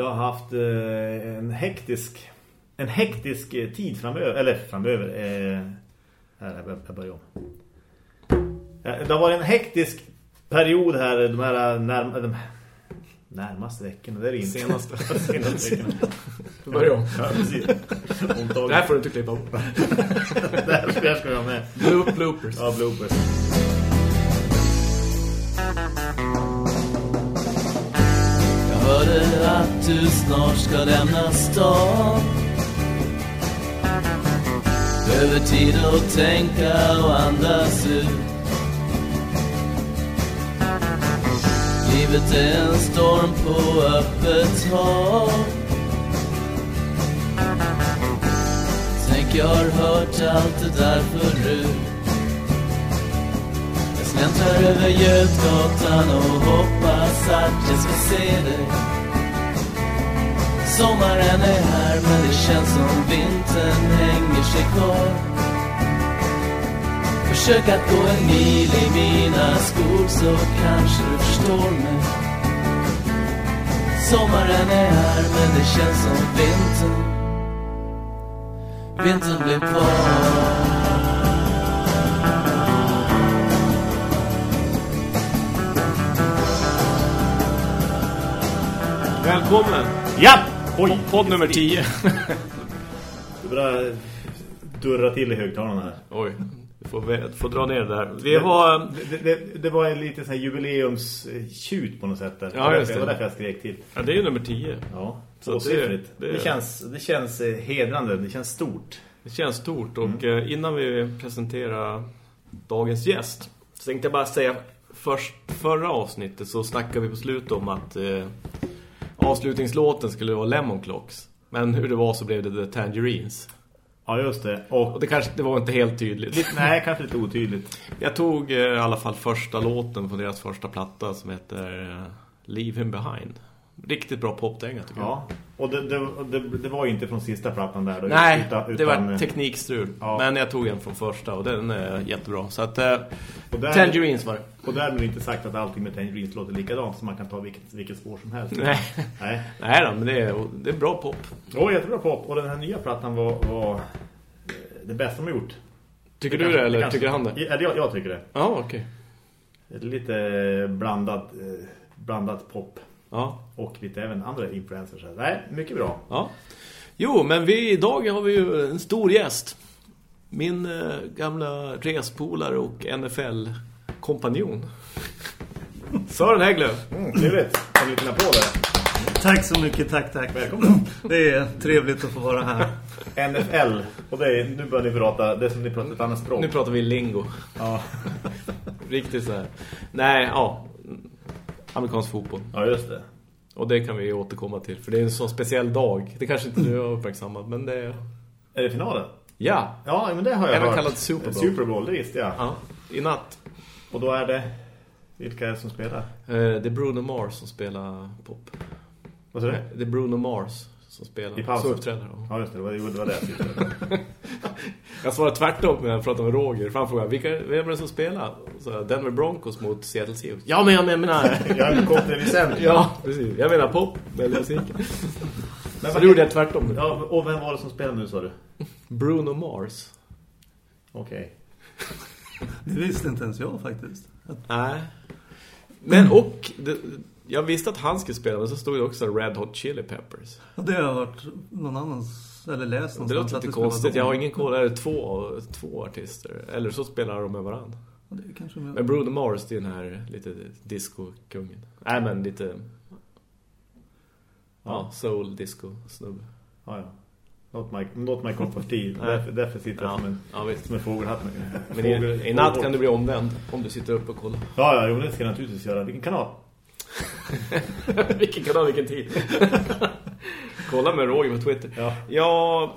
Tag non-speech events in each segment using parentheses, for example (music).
Jag har haft eh, en hektisk en hektisk eh, tid framöver eller framöver eh, här jag, börjar om. Det har varit en hektisk period här de här närm de närmaste veckorna det är det inte senaste (laughs) senaste veckorna. Du börjar om. Ja, precis. Det här får du inte klippa bort. (laughs) det här ska jag med. Bloop, bloopers. Ja, bloopers. Hörde att du snart ska lämna stan. Behöver tid att tänka och andas ut. Livet är en storm på öppet hav. Tänk jag har hört allt det där förut. Jag tar över Götgatan och hoppas att jag ska se dig. Sommaren är här men det känns som vintern hänger sig kvar. Försök att gå en mil i mina skor så kanske du förstår mig. Sommaren är här men det känns som vintern. Vintern blir kvar. Välkommen. Ja! Oj! Podd nummer 10. (laughs) Du börjar durra till i högtalarna här. Oj, du får, du får dra ner det där. Vi har... Det, det, det var en liten sån här jubileumstjut på något sätt där. Ja, just det. Det var därför jag skrek till. Ja, det är ju nummer 10. Ja, Så det- Det, det- känns, det känns eh, hedrande, det känns stort. Det känns stort och eh, innan vi presenterar dagens gäst så tänkte jag bara säga först förra avsnittet så snackade vi på slutet om att eh, avslutningslåten skulle vara Lemon Clocks. Men hur det var så blev det The Tangerines. Ja, just det. Och, Och det kanske det var inte helt tydligt. lite, nej, kanske lite otydligt. Jag tog eh, i alla fall första låten på deras första platta som heter eh, Leave Him Behind. Riktigt bra popdänga tycker jag. Ja, och det, det, det, var ju inte från sista plattan där. Då, Nej, utan- det var teknikstrul. Ja. Men jag tog en från första och den är jättebra. Så att eh, Och där- Tangerines var det. Och därmed inte sagt att allting med Tangerines låter likadant så man kan ta vilket, vilket spår som helst. Nej. Nej. Nej då, men det är, det är bra pop. Åh, jättebra pop. Och den här nya plattan var, var eh, det bästa de har gjort. Tycker Det du kanske- det eller kanske- tycker han det? Ja, jag, jag tycker det. Ja, okej. Det är Lite blandad, eh, blandat pop. Ja. Och lite även andra influencers. Nej, mycket bra. ja. Jo, men vi, idag har vi ju en stor gäst. Min eh, gamla respolare och NFL-kompanjon. (laughs) Sören Hägglöf. Mm, trevligt. En liten applåd där. Tack så mycket, tack, tack. Välkommen. Det är trevligt att få vara här. NFL. Och det är, nu börjar ni prata, det är som ni pratar ett annat språk. Nu pratar vi lingo. Ja. (laughs) Riktigt så här. Nej, ja. Amerikansk fotboll. ja, just det. Och det kan vi återkomma till. För det är en sån speciell dag. Det kanske inte du har uppmärksammat, men det är... Är det finalen? Ja, Ja, men det har jag Även hört. kallat Super Bowl. Super Bowl, det visste jag. ja. I natt. Och då är det... Vilka är det som spelar? Eh, det är Bruno Mars som spelar pop. Vad sa du? Det är Bruno Mars som spelar. I pausen? Uppträder han. Ja, just det. Det var det, var det jag. (laughs) Jag svarade tvärtom när jag pratade med Roger. För han frågade, vilka, vem är det som spelar? Så Denver Broncos mot Seattle Seahawks. Ja, men jag menar... (laughs) Jag är kopplad vid sen. ja, precis. Jag menar pop med musiken. Men (laughs) Så vad då gjorde jag tvärtom. Ja, och vem var det som spelade nu, sa du? Bruno Mars. Okej. Det visste inte ens jag faktiskt. Att- Nej. Men och... Det, jag visste att han skulle spela, men så stod det också Red Hot Chili Peppers. Och det har jag hört någon annans, eller läst Det någonstans. låter att lite konstigt. Jag har ingen koll. Är det två, två artister? Eller så spelar de med varandra. Ja, Det kanske med. Men Bruno Mars, det är den här lite disco-kungen. Nej, men lite... Ja, soul, disco, snubbe. Ja, ja. Not my, not my cup of tea. (laughs) Därför sitter jag Ja, som en, ja visst. som en fågelhatt. Men i, i natt kan du bli omvänd om du sitter uppe och kollar. Ja, ja, jo, det ska jag naturligtvis göra. Vilken kanal? (laughs) vilken kanal, vilken tid. (laughs) Kolla med Roger på Twitter. Ja. Ja,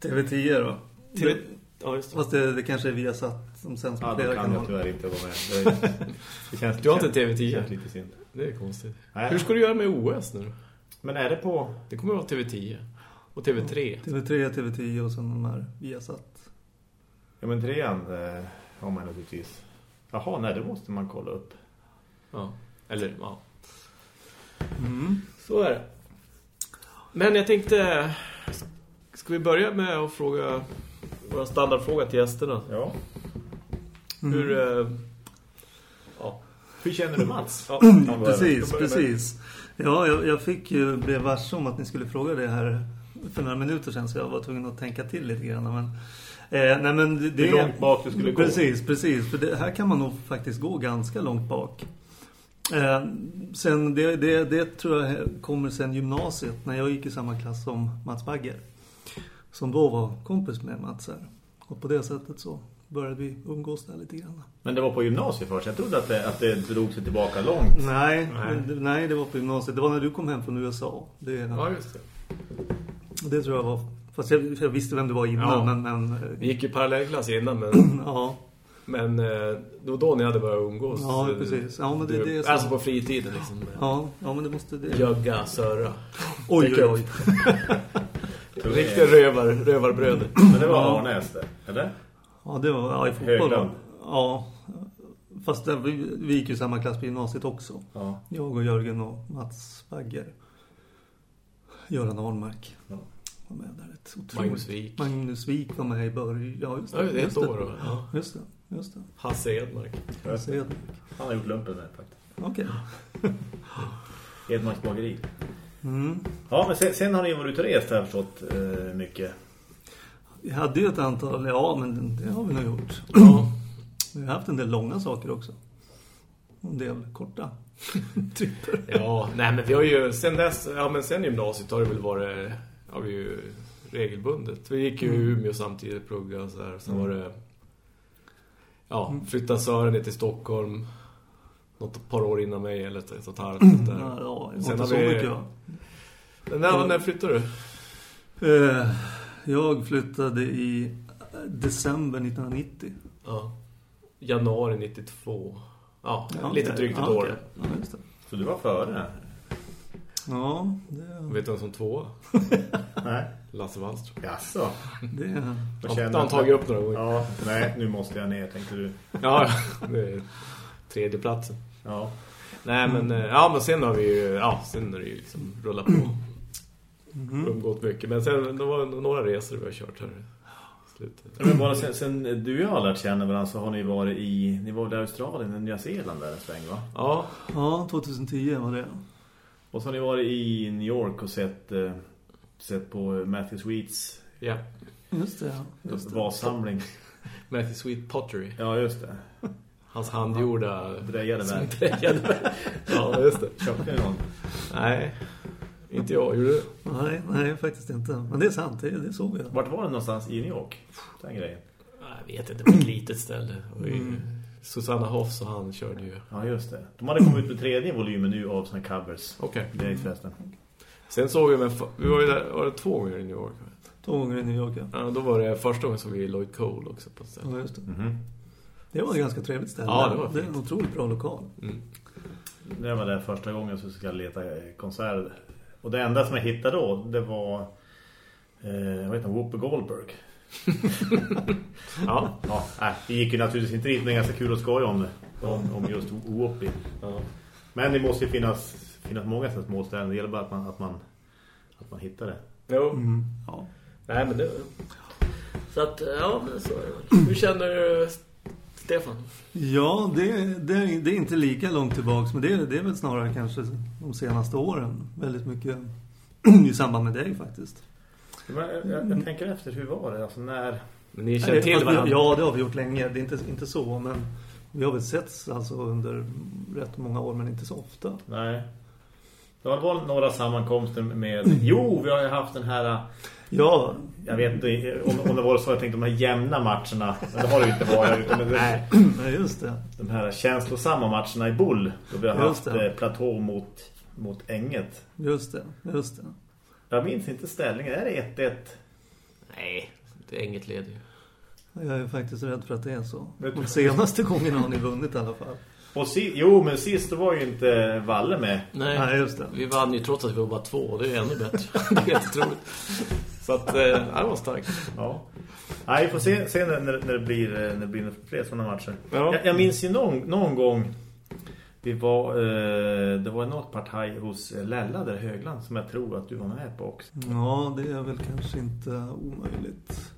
TV10 då. TV... Ja, just det. Fast det, det kanske är via satt som sänds på Ja, flera kan jag kanaler. tyvärr inte vara med. Det, (laughs) det känns, Du har inte det TV10? känns lite synd. Det är konstigt. Nej. Hur ska du göra med OS nu? Men är det på... Det kommer att vara TV10. Och TV3. TV3, TV10 och sen de här via satt. Ja, men trean eh, har man naturligtvis. Jaha, nej, det måste man kolla upp. Ja. Eller, ja. Mm. Så är det. Men jag tänkte... Ska vi börja med att fråga... Vår standardfråga till gästerna. Ja. Hur... eh, Ja. Hur känner du Mats? ja. Precis, börja med- precis. Ja, jag, jag fick ju blev varse om att ni skulle fråga det här för några minuter sedan så jag var tvungen att tänka till lite grann. Men, eh, nej, men det, Hur långt bak du skulle gå. Precis, precis. För det, här kan man nog faktiskt gå ganska långt bak. Eh, sen det, det, det tror jag kommer sen gymnasiet när jag gick i samma klass som Mats Bagger. Som då var kompis med Mats här. Och på det sättet så började vi umgås där lite grann. Men det var på gymnasiet först. Jag trodde att det, att det drog sig tillbaka långt. Nej, Nej. nej. nej, det var på gymnasiet. Det var när du kom hem från USA. Det, Ja, just det. det tror jag var... Fast jag, jag visste vem du var innan, Ja. men... men Vi gick ju parallellklass innan, men, (clears throat) ja, men eh, det var då ni hade börjat umgås. ja, precis. Ja, men det, det är så. Alltså på fritiden liksom. Ja, ja, men det måste det. Jögga, söra. Oj, Det oj, oj. (laughs) Riktiga rövar, rövarbröder. Men det var Ja. Arnäs det, eller? Ja, det var... Ja, i fotboll. Högland. Ja. Fast där, vi, vi gick ju samma klass på gymnasiet också. Ja. Jag och Jörgen och Mats Bagger. Göran Ahlmark. Ja. Var med där ett otroligt... Magnus Wik. Magnus Wik var med i början. Ja, just Ja, det är ett just år. Ja. Just det, just det. Hasse Edmark. Ser det. Han har gjort lumpen med faktiskt. Okej. (laughs) Edmarks bageri. Mm. Ja, men sen, sen har ni varit ute och rest har jag förstått eh, mycket. Vi hade ju ett antal, ja men det har vi nog gjort. Ja. (clears throat) Vi har haft en del långa saker också. Och En del korta (laughs) tripper. Ja, nej men vi har ju sen dess, ja men sen gymnasiet har det väl varit, har vi ju regelbundet. Vi gick ju i Umeå samtidigt, plugga och så här. Sen var det, ja, flytta Sören ner till Stockholm. Något par år innan mig, eller ett, ett och ett halvt. Ja, Där. ja Sen har så vi- mycket va? Men när, när flyttade du? Eh, Jag flyttade i december 1990. Ja. Januari 92. Ja, Ja, lite okej. drygt ett Ja, år. okej. Ja, just det. Så du var före? Ja, det, Vet du vem som tvåa? (laughs) Nej. Lasse Wallström. Jaså? det, Jag Han han tagit upp några gånger. Ja, nej, nu måste jag ner, tänkte du. Ja, det är tredje platsen. Ja. Nej, men, eh, ja, men sen har vi ju, ja, sen har det ju liksom rullat på. Mhm. Umgått mycket. Men sen, det var några resor vi har kört här slutet. Men bara sen, sen du och jag har lärt känna varandra så har ni varit i, ni var i Australien och Nya Zeeland där en sväng va? Ja, ja, 2010 var det. Och så har ni varit i New York och sett, eh, sett på Matthew Sweets ja. Just det, ja. Just det. vassamling. (laughs) Matthew Sweet Pottery. Ja, just det. Hans handgjorda... Drejade (laughs) som drejade. Ja, just det. Köpte ni någon? Nej, inte jag. Gjorde du? Nej, nej, faktiskt inte. Men det är sant, det, det såg jag. Vart var det någonstans i New York? Den grejen. Jag vet inte, på ett litet ställe. Mm. Susanna Hoffs och han körde ju. Ja, just det. De hade kommit ut med tredje volymen nu av såna covers. Okej. Direkt förresten. Sen såg vi, med, vi var ju där, var det två gånger i New York. Två gånger i New York, ja. Ja, då var det första gången som vi Lloyd Cole också på ett ställe. ja just det. Mhm. det var ett ganska trevligt ställe. Ja, det var det är en otroligt bra lokal. Mm. Jag var där första gången skulle jag leta eh, konserter. Och det enda som jag hittade då, det var eh, vad heter han, Whoopi Goldberg. (laughs) Ja. Ja, nej, det gick ju naturligtvis inte dit, men det ganska kul att skoja om det. Om, om just Whoopi. ja. Men det måste ju finnas, finnas många sådana små ställen. Det gäller bara att man, att man, att man hittar det. Jo. Mm. Ja. Nej, men det... Så att, ja, men så är det. Hur känner du, Stefan? Ja, det, det, det är inte lika långt tillbaks men det, det är väl snarare kanske de senaste åren. Väldigt mycket (clears throat) i samband med dig faktiskt. Men jag, jag, jag tänker efter, hur var det? Alltså när... Men ni känner till varandra? Ja, det har vi gjort länge. Det är inte, inte så, men vi har väl setts alltså under rätt många år, men inte så ofta. Nej. Det var några sammankomster med... Jo, vi har ju haft den här... Ja, Jag vet inte om, om det var så jag tänkte de här jämna matcherna. Men det har det ju inte varit. Utan det, Nej. (clears throat) nej, just det. De här känslosamma matcherna i Bull. Då vi har Just haft det. eh, platå mot, mot Änget. Just det, just det. Jag minns inte ställningen. Är det 1-1? Nej, det är inget led ju. Jag är faktiskt rädd för att det är så. De senaste gångerna har ni vunnit i alla fall. Och si, jo, men sist då var ju inte Valle med. Nej, Nej, just det. vi vann ju trots att vi var bara två. och Det är ännu bättre. (laughs) det är jättetroligt. Så att, eh, det var starkt. Ja. Nej, vi får se, se när, när, det blir, eh, när det blir fler sådana matcher. Ja. Jag, jag minns ju någon, någon gång Vi var, eh, det var något partaj hos Lella där Högland som jag tror att du var med på också. Ja, det är väl kanske inte omöjligt.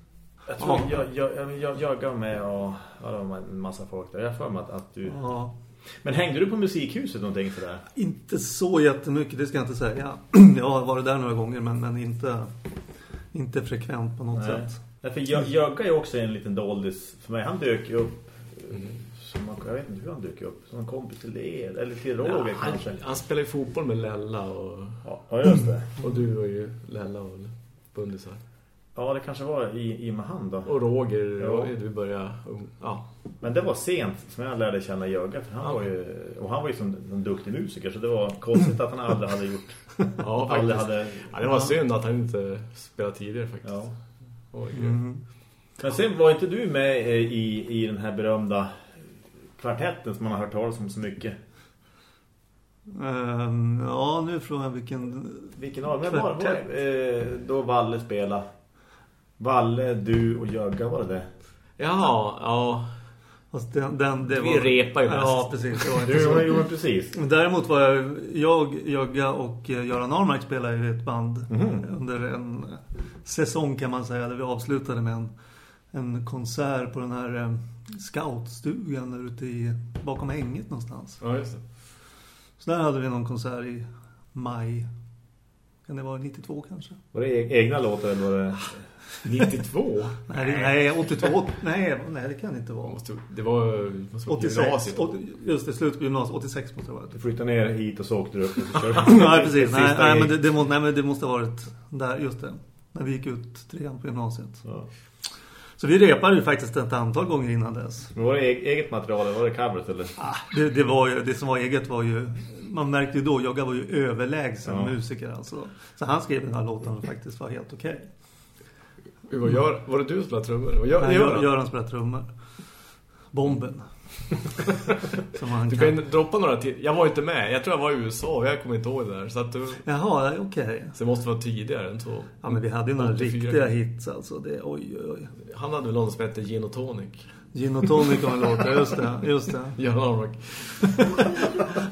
Jag tror Ja. jag, jag, jag, jag gav med och ja, det var en massa folk där. Jag för mig att, att du... Ja, Men hängde du på musikhuset någonting sådär? inte så jättemycket, det ska jag inte säga. (clears throat) Jag har varit där några gånger, men, men inte, inte frekvent på något Nej. sätt. Nej, för jag, Jögga är också en liten doldis för mig. Han dök ju upp som, jag vet inte hur han dök upp. Som en kompis till er, eller till Roger han, kanske. han spelar ju fotboll med Lella och, Ja, ja, just det. (clears throat) och du var ju Lella och Bundisar. Ja, det kanske var i, i Mahan då. Och Roger, Ja. och du började... Ja. Men det var sent som jag lärde känna Jögga. För han Ja. var ju, och han var ju som en duktig musiker. Så det var konstigt att han aldrig hade gjort... (laughs) Ja, aldrig faktiskt. hade, Ja, det var synd att han inte spelade tidigare faktiskt. ja. Oj, Mm. Men sen var inte du med eh, i, i den här berömda kvartetten som man har hört talas om så mycket. Ehm, ja, nu frågar jag vilken... Vilken av dem var, var eh, Då Valle spela. Valle, du och Jögga var det det? Jaha, ja. Fast den, den, det Vi var, repar ju mest. Ja, precis. Det var inte Du så. precis. Däremot var jag, jag Jögga och eh, Göran Armark spelade i ett band Mhm. under en säsong kan man säga. Där vi avslutade med en, en konsert på den här eh, scoutstugan där ute i, bakom änget någonstans. Ja, just det. Så där hade vi någon konsert i maj. Kan det vara 92 kanske? Var det e- egna låtar eller var det... (laughs) 92? Nej, det, nej 82. Nej, nej, det kan det inte vara. Måste, det var, måste vara 86. gymnasiet. 80, just det, slut på gymnasiet. 86 måste det ha varit. Du flyttade ner hit och så åkte du upp (laughs) nej, precis. Nej, nej, men det, det, måste, nej, men det måste ha varit där, just det. När vi gick ut trean på gymnasiet. Ja. Så vi repade ju faktiskt ett antal gånger innan dess. Men var det e- eget material eller var det coveret eller? Ah, det, det, var ju, det som var eget var ju... Man märkte ju då, Jogga var ju överlägsen Ja. musiker alltså. Så han skrev den här låten och faktiskt var helt okej. Okay. Vad gör, var det du som spelade trummor? Vad gör, Nej, gör Gör, han? Göran spelar trummor. Bomben. (laughs) Du kan. kan droppa några till. Jag var inte med. Jag tror jag var i USA. Jag kommer inte ihåg det där. Så, att du, Jaha, okej. så det måste vara tidigare än så. Ja, men vi hade ju några 84. riktiga hits alltså. Det, oj, oj, oj. Han hade väl någon som hette Gin och Tonic. Gin och tonic var en låt, ja, just det, just det. Göran Armark. (laughs)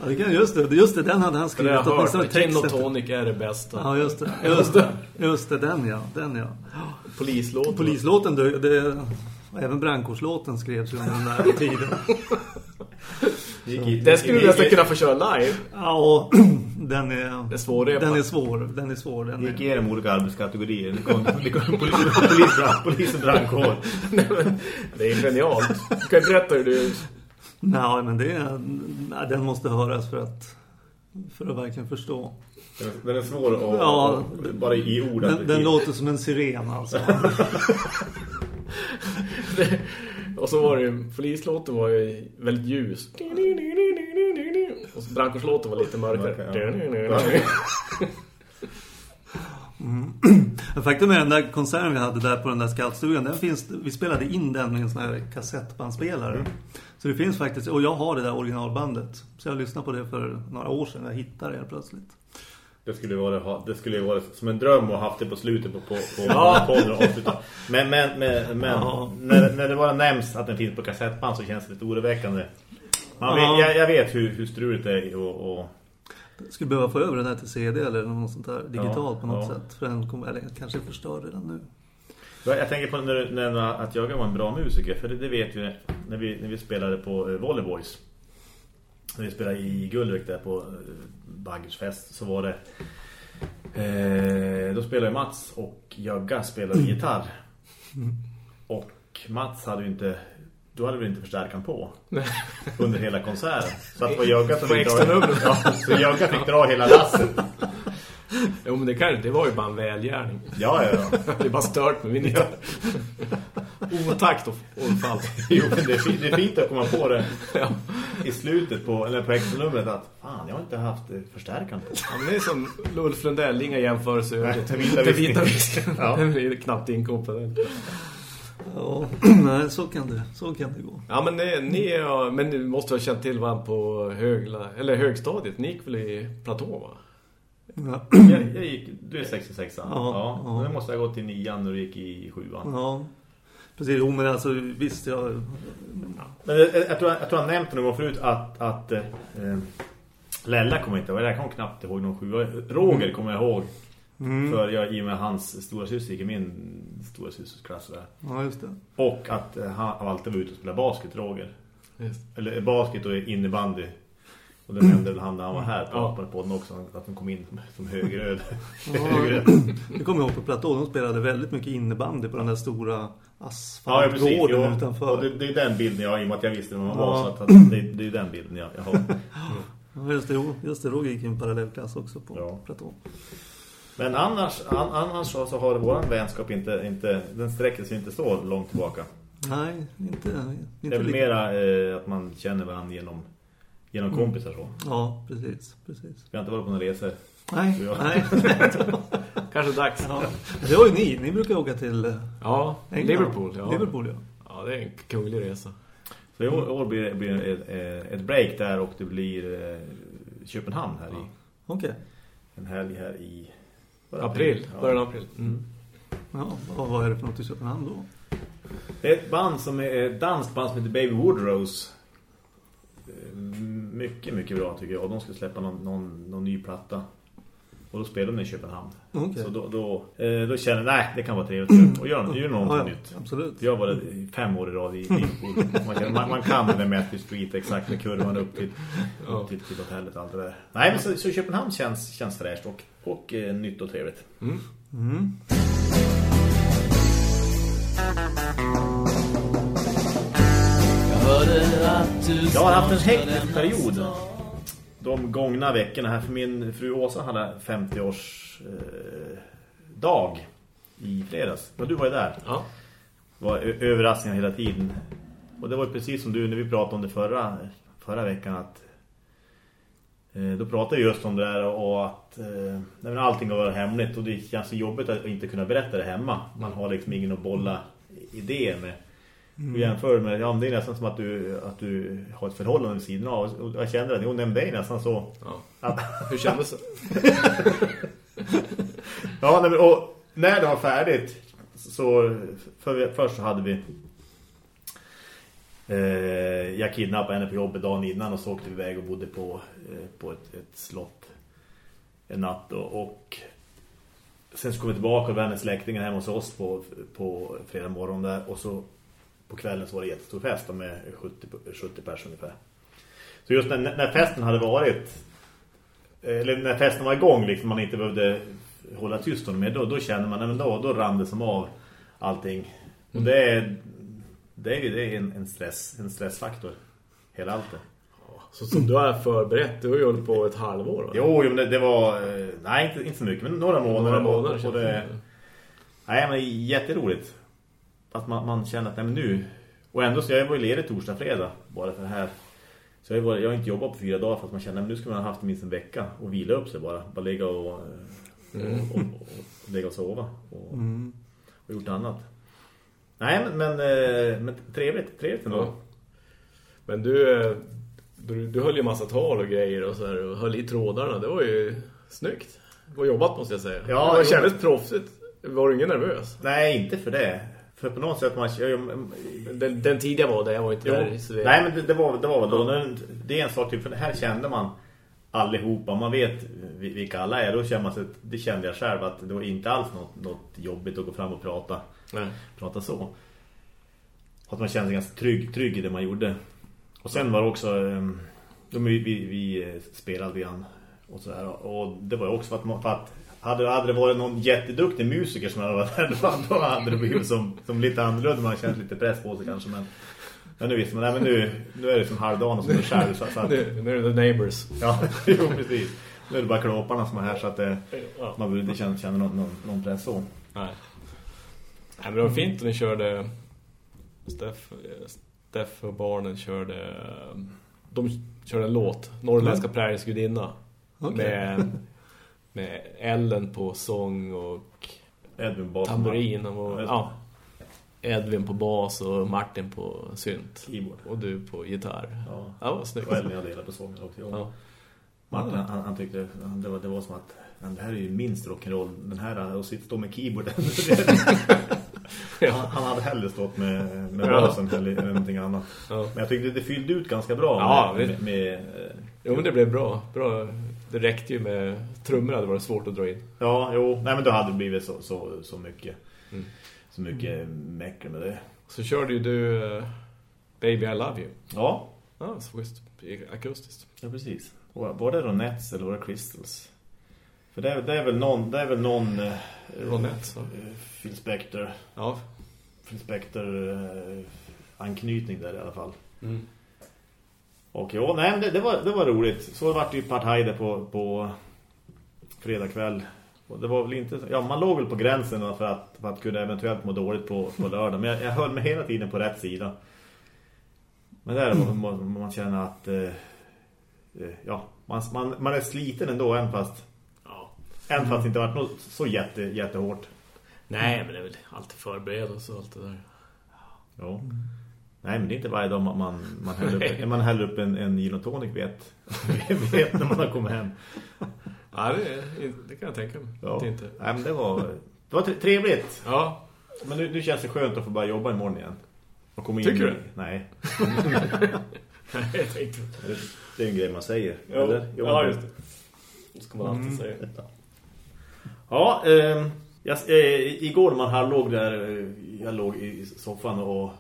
Ja, det kan, just det, just det, den hade han För det har skrivit. jag hört. Gin och. Tonic är det bästa. Ja, just det, just det, just det, den ja, den ja. Polislåt. Polislåten, det, det, även brandkårslåten skrevs under den där tiden. (laughs) Det skulle du nästan kunna få köra live. Ja, (clears throat) den är, Det är svårrepat. den är svår, den är svår. Den gick är, igenom olika arbetskategorier. Polisen (laughs) brandkår. Det är genialt. Du kan berätta hur du... nej, men det är, nej, den måste höras för att, för att verkligen förstå. Den- Den är svår att Ja. bara i ord. att- Den, den låter som en siren alltså. (laughs) Och så var det ju... Polislåten var ju väldigt ljus. Och så brandkårslåten var lite mörkare. Men Faktum är den där konserten vi hade där på den där scoutstugan, den finns, vi spelade in den med en sån här kassettbandspelare. Så det finns faktiskt, och jag har det där originalbandet. Så jag lyssnade på det för några år sedan, jag hittade det helt plötsligt. Det skulle vara det skulle vara som en dröm att ha haft det på slutet på på på Ja. avsluta. Men men men, men Ja. när när det bara nämns att den finns på kassettband så känns det lite oroväckande. Man Ja. vet, jag, jag vet hur hur struligt det är och, och skulle behöva få över den här till CD eller något sånt där digitalt på något sätt. För den kommer, eller kanske är förstörd redan nu. Jag tänker på när, när, att jag var en bra musiker För det, det vet ju när vi, när vi spelade på uh, Volleyboys När vi spelade i Gullvik där på uh, Baggersfest Så var det eh, Då spelade Mats och Jögga spelade gitarr. Och Mats hade ju inte Då hade vi inte förstärkan på (laughs) Under hela konserten. Så att det var Jögga som fick dra, ja, (laughs) Så Jögga fick dra hela lasset. Jo, men det, kan, det var ju bara en välgärning. Ja, ja, ja. Det är bara stört med min gitarr. Otakt och och fall. (laughs) Jo, det är, fint, det är fint att komma på det Ja. i slutet på, eller på extranumret att fan, jag har inte haft eh, förstärkan på. Ja, men det är som Ulf Lundell, inga jämförelser. Nej, det vita det vita whisky. (laughs) Ja. (laughs) Den är knappt inkopplad. Ja, (clears throat) nej så kan det, så kan det gå. Ja, men ni, ni men ni måste ha känt till varandra på högla, eller högstadiet. Ni gick väl i platå, va? Ja, Jag, jag gick, du är 66 ja, Ja, ja. Det måste jag ha gått i nian när du gick i sjuan. ja. Precis, jo, men alltså visst, jag... Men jag, jag, tror, jag tror jag nämnt någon gång förut att, att eh, Lella kommer inte ihåg, jag kommer knappt ihåg någon sju. Roger kommer jag ihåg. Mm. För jag, i och med hans stora syster gick i min stora systers klass där. Ja, just det. Och att eh, han alltid var ute och spelade basket, Roger. Just. Eller basket och innebandy. Och det nämnde väl han när han var här på, Ja. på podden också. Att de kom in som högeröd. Ja, (laughs) högeröd. det kommer jag ihåg på platå. De spelade väldigt mycket innebandy på den där stora Ja, ja, asfaltgården Jo, utanför. och det, det är den bilden jag har, i och med att jag visste vem han var. Ja. Så att, att det, det är den bilden jag, jag har. Ja, just det, just det. Roger gick i en parallellklass också på Ja. platå. Men annars, an, annars så, så har vår vänskap inte, inte, den sträcker sig inte så långt tillbaka. Nej, inte... Det inte är väl mera eh, att man känner varandra genom, genom Mm. kompisar så. Ja, precis, precis. Vi har inte varit på några resor. Nej, Ja. nej. (laughs) Kanske dags. Ja. Det var ju ni. Ni brukar åka till eh, Ja, England. Liverpool. Ja. Liverpool, ja. ja, det är en kunglig resa. Så i år, blir det blir ett, eh, ett break där och det blir eh, Köpenhamn här i Okej. en helg här i det April, Ja. början av april. Mm. Ja, vad, vad är det för något i Köpenhamn då? Det är ett band som är ett danskt band som heter Baby Woodrose. Mycket, mycket bra tycker jag. Och de ska släppa någon, någon, någon ny platta. Och då spelar de i Köpenhamn. Okej. Så då, då, eh, då känner jag, nej, det kan vara trevligt. (clears throat) Och gör, gör någonting Ja, nytt. absolut. Jag var i fem år i rad i (laughs) Liverpool. Man kan, man, man kan den där Matthew Street exakt med kurvan upp till, Ja. till, till hotellet och allt det där. Nej, men så, så Köpenhamn känns, känns fräscht och, och eh, nytt och trevligt. Mm. Mm. Jag har haft en hektisk period de gångna veckorna här för min fru Åsa hade 50-års eh, dag i fredags. Men du var ju där. Ja. Det var överraskningar hela tiden. Och det var ju precis som du när vi pratade om det förra, förra veckan att eh, då pratade vi just om det där och att eh, nej, men allting var hemligt och det känns så jobbigt att inte kunna berätta det hemma. Man har liksom ingen att bolla idéer med. Och jämför med, ja det är nästan som att du, att du har ett förhållande vid sidan av. Och jag kände att, jo nej, men det är nästan så. ja. Att, Hur kändes det? (laughs) ja, nej, men, och när det var färdigt så för, först så hade vi eh, jag kidnappade henne på jobbet dagen innan och så åkte vi iväg och bodde på, eh, på ett, ett slott en natt och, och sen så kom vi tillbaka och var hennes släktingar hemma hos oss på, på fredag morgon där och så på kvällen så var det jättestor fest med 70, 70 personer ungefär. Så just när, när festen hade varit eller när festen var igång liksom man inte behövde hålla tyst det, då, då känner man, men då, då rann det som av allting. Och det är, det är ju det är en, en, stress, en stressfaktor. Hela allt det. Så som du har förberett, du har ju hållit på ett halvår va? Jo, jo, det, det var, eh, nej inte, inte så mycket, men några månader. Några månader och, det. Nej, men jätteroligt. Att man, man känner att nej, men nu, och ändå så jag var ju ledig torsdag, fredag, bara för det här. Så jag, var, jag har inte jobbat på fyra dagar för att man känner att nu ska man ha haft minst en vecka och vila upp sig bara. Bara ligga och, eh, Mm. och, och, och lägga och sova och, Mm. och gjort annat. Nej, men, men, eh, men trevligt, trevligt ändå. Ja. Men du, eh, du, du höll ju massa tal och grejer och så här, och höll i trådarna. Det var ju snyggt. Det var jobbat måste jag säga. Ja, det kändes proffsigt. Var du ingen nervös? Nej, inte för det. För på något sätt man... Den, den tid jag var där, jag var inte Jo. där. Så det, Nej, men det, det var, det var då. när- Det är en sak till, för det här kände man allihopa. Man vet vi- vilka alla är. Då känner man sig, det kände jag själv att det var inte alls något, något jobbigt att gå fram och prata, Nej. prata så. Att man kände sig ganska trygg, trygg i det man gjorde. Och sen var det också, ehm, de, vi, vi, spelade igen och så där. Och det var också för att, man- för att hade, hade det varit någon jätteduktig musiker som hade varit där, (laughs) då, då hade det blivit som, som lite annorlunda. Man kände lite press på sig kanske, men, men nu visste man, nej, men nu, nu är det som halvdagen och som är. Så, så att, Nu, nu är det The Neighbors. ja, (laughs) jo, precis. Nu är det bara klåparna som är här så att det, man vill inte känna, känna någon, någon, någon press så. Nej. Nej, men det var fint att ni körde Steff, Steff och barnen körde de körde en låt Norrländska präriens gudinna Okej. med, med Ellen på sång och Edvin Bas. tamburin och Ja, ja, Edvin på bas och Martin på synt Keyboard. och du på gitarr. Ja. Ja, snyggt. Och Ellen jag delade på sången också. Ja. Ja. Martin, han, han tyckte det var, det var som att "Ja, det här är ju minst rock'n'roll den här och sitta med keyboarden. (laughs) Han, han hade hellre stått med, med basen eller, någonting annat. Ja. Men jag tyckte det fyllde ut ganska bra Ja, med, med, med, Jo, men det blev bra. bra. Det räckte ju med trummor hade varit svårt att dra in. Ja, jo. Nej, men då hade det blivit så, så, så mycket Mm. så mycket mäcker med det. Så körde ju du eh, Baby I Love You. Ja, Ja, så schysst. Akustiskt. ja precis. Var det Ronettes eller var det Crystals? För det är, det är väl någon, det är väl någon eh, Ronettes, ja. eh, Phil Spector, Ja. Phil Spector anknytning där i alla fall. Mm. Och ja, nej, det, det, var, det var roligt. Så vart det ju partaj där på, på fredag kväll. Och det var väl inte... Ja, man låg väl på gränsen för att, för att kunna eventuellt må dåligt på, på lördag. Men jag, jag höll mig hela tiden på rätt sida. Men där må, må, må man känna att... Eh, eh, ja, man, man, man är sliten ändå, än fast... ja. Än fast det inte varit något så jätte, jättehårt. Nej, men det är väl alltid förberedelse och allt det där. Ja. Nej, men det är inte varje dag man, man, man, häller, upp, (laughs) man häller upp en, en gin och tonic vet, (laughs) vet när man har kommit hem. Ja, det, det kan jag tänka mig. Ja. Det inte. Nej, men det var, det var tre- trevligt. Ja, Men nu, nu känns det skönt att få börja jobba imorgon igen. Och komma in Tycker i- du? (laughs) Nej, jag tänkte. det, det är en grej man säger. Jo. Eller? Jo, Ja, just det. Det ska man alltid säga. Ja, eh, jag, eh, igår när man halvlåg där, eh, jag låg i soffan och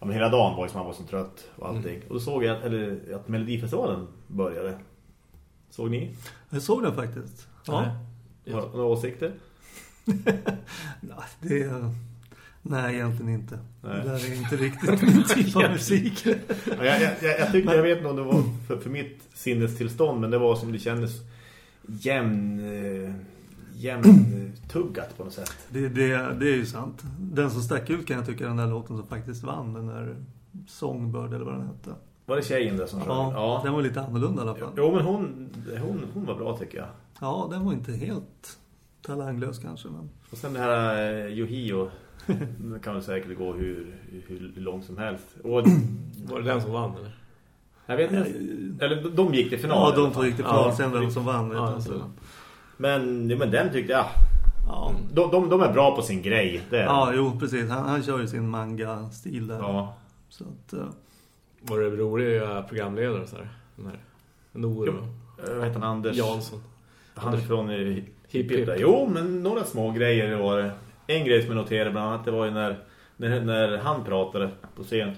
ja, men hela dagen var ju som man var så trött och allting. Mm. Och då såg jag att, eller, att Melodifestivalen började. Såg ni? Jag såg den faktiskt. Ja. Nej. Har några åsikter? (laughs) Nej, det är... Nej, egentligen inte. Nej. Det där är inte riktigt min (laughs) typ av musik. Ja, jag, jag, jag, jag tyckte, jag vet inte om det var för, för mitt sinnestillstånd, men det var som det kändes jämn, eh, jämn tuggat på något sätt. Det, det, det är ju sant. Den som stack ut kan jag tycka är den där låten som faktiskt vann. Den där Songbird eller vad den hette. Var det tjejen där som Ja, sjöng? Ja. den var lite annorlunda i alla fall. Jo, men hon, hon, hon var bra tycker jag. Ja, den var inte helt talanglös kanske. Men... Och sen det här eh, Yohio det kan väl säkert gå hur, hur långt som helst. Och Var det den som vann, eller? jag vet inte. Eller de- gick till final. Ja, de gick till final. Ja, Sen vem som vann Ja, alltså. Men, men den tyckte jag. Ja. De, de, de är bra på sin grej. Det är ja, jo precis. Han, han kör ju sin manga-stil där. ja. Så att, eh, Var det roliga programledare så här? Den här Nor och Jag vet han Anders. Jansson. Han är från eh, Hipp. där. Jo, men några små grejer var det. En grej som jag noterade bland annat det var ju när, när, när han pratade på scen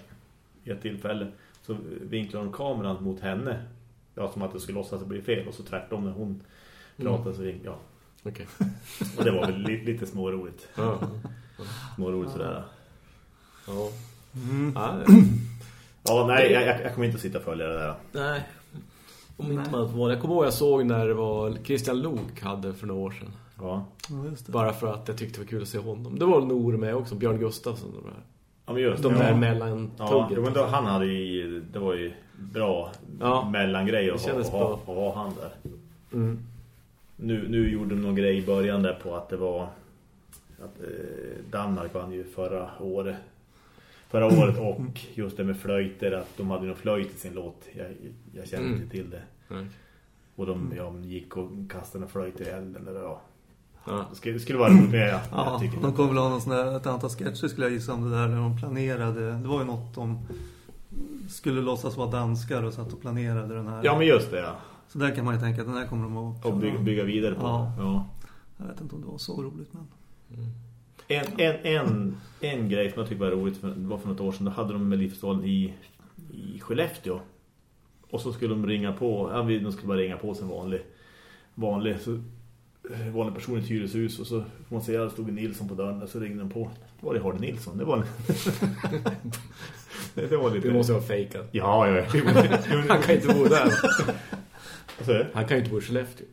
i ett tillfälle så vinklade de kameran mot henne. Ja, som att det skulle låtsas att det blir fel och så tvärtom när hon pratade så vinklade ja. Okej. (laughs) Och det var väl li, lite småroligt. Ja. Småroligt sådär. Ja. mm. Ja, Ja, nej, jag, jag, kommer inte att sitta och följa det där. Nej. Om inte man var Jag kommer ihåg jag såg när det var Christian Lok hade för några år sedan. Ja, ja, just det. Bara för att jag tyckte det var kul att se honom. Det var Nor med också, Björn Gustafsson. De där, ja men just de det. där ja. mellan Ja, men då, han hade ju, det var ju bra Ja. mellangrej att ha, ha, ha han där. Mm. Nu, nu gjorde de någon grej i början där på att det var att eh, Danmark vann ju förra året förra året och just det med flöjter att de hade någon flöjt i sin låt jag, jag känner Mm. inte till det Nej. och de ja, gick och kastade en flöjt i elden eller ja Ja. det skulle, det skulle vara roligt med ja, Ja, jag tycker de kommer väl ha någon sån där, ett antal sketcher skulle jag gissa om det där när de planerade. Det var ju något de skulle låtsas vara danskar och satt och planerade den här. ja men just det ja Så där kan man ju tänka att den här kommer de att och bygga, bygga vidare på Ja. ja. Jag vet inte om det var så roligt men. En, en, en, en grej som jag tyckte var roligt för, var för något år sedan. Då hade de Melodifestivalen i, i Skellefteå. Och så skulle de ringa på. Ja, de skulle bara ringa på som vanlig, vanlig, så, vanlig person i ett hyreshus. Och så får man se att det stod Nilsson på dörren. Och så ringde de på. Var det Hardy Nilsson? Det var en... (laughs) det, det var lite... Det måste vara fejkat. Ja, ja. ja. Han kan inte bo där. (laughs) Du? Han kan ju inte bo i Skellefteå.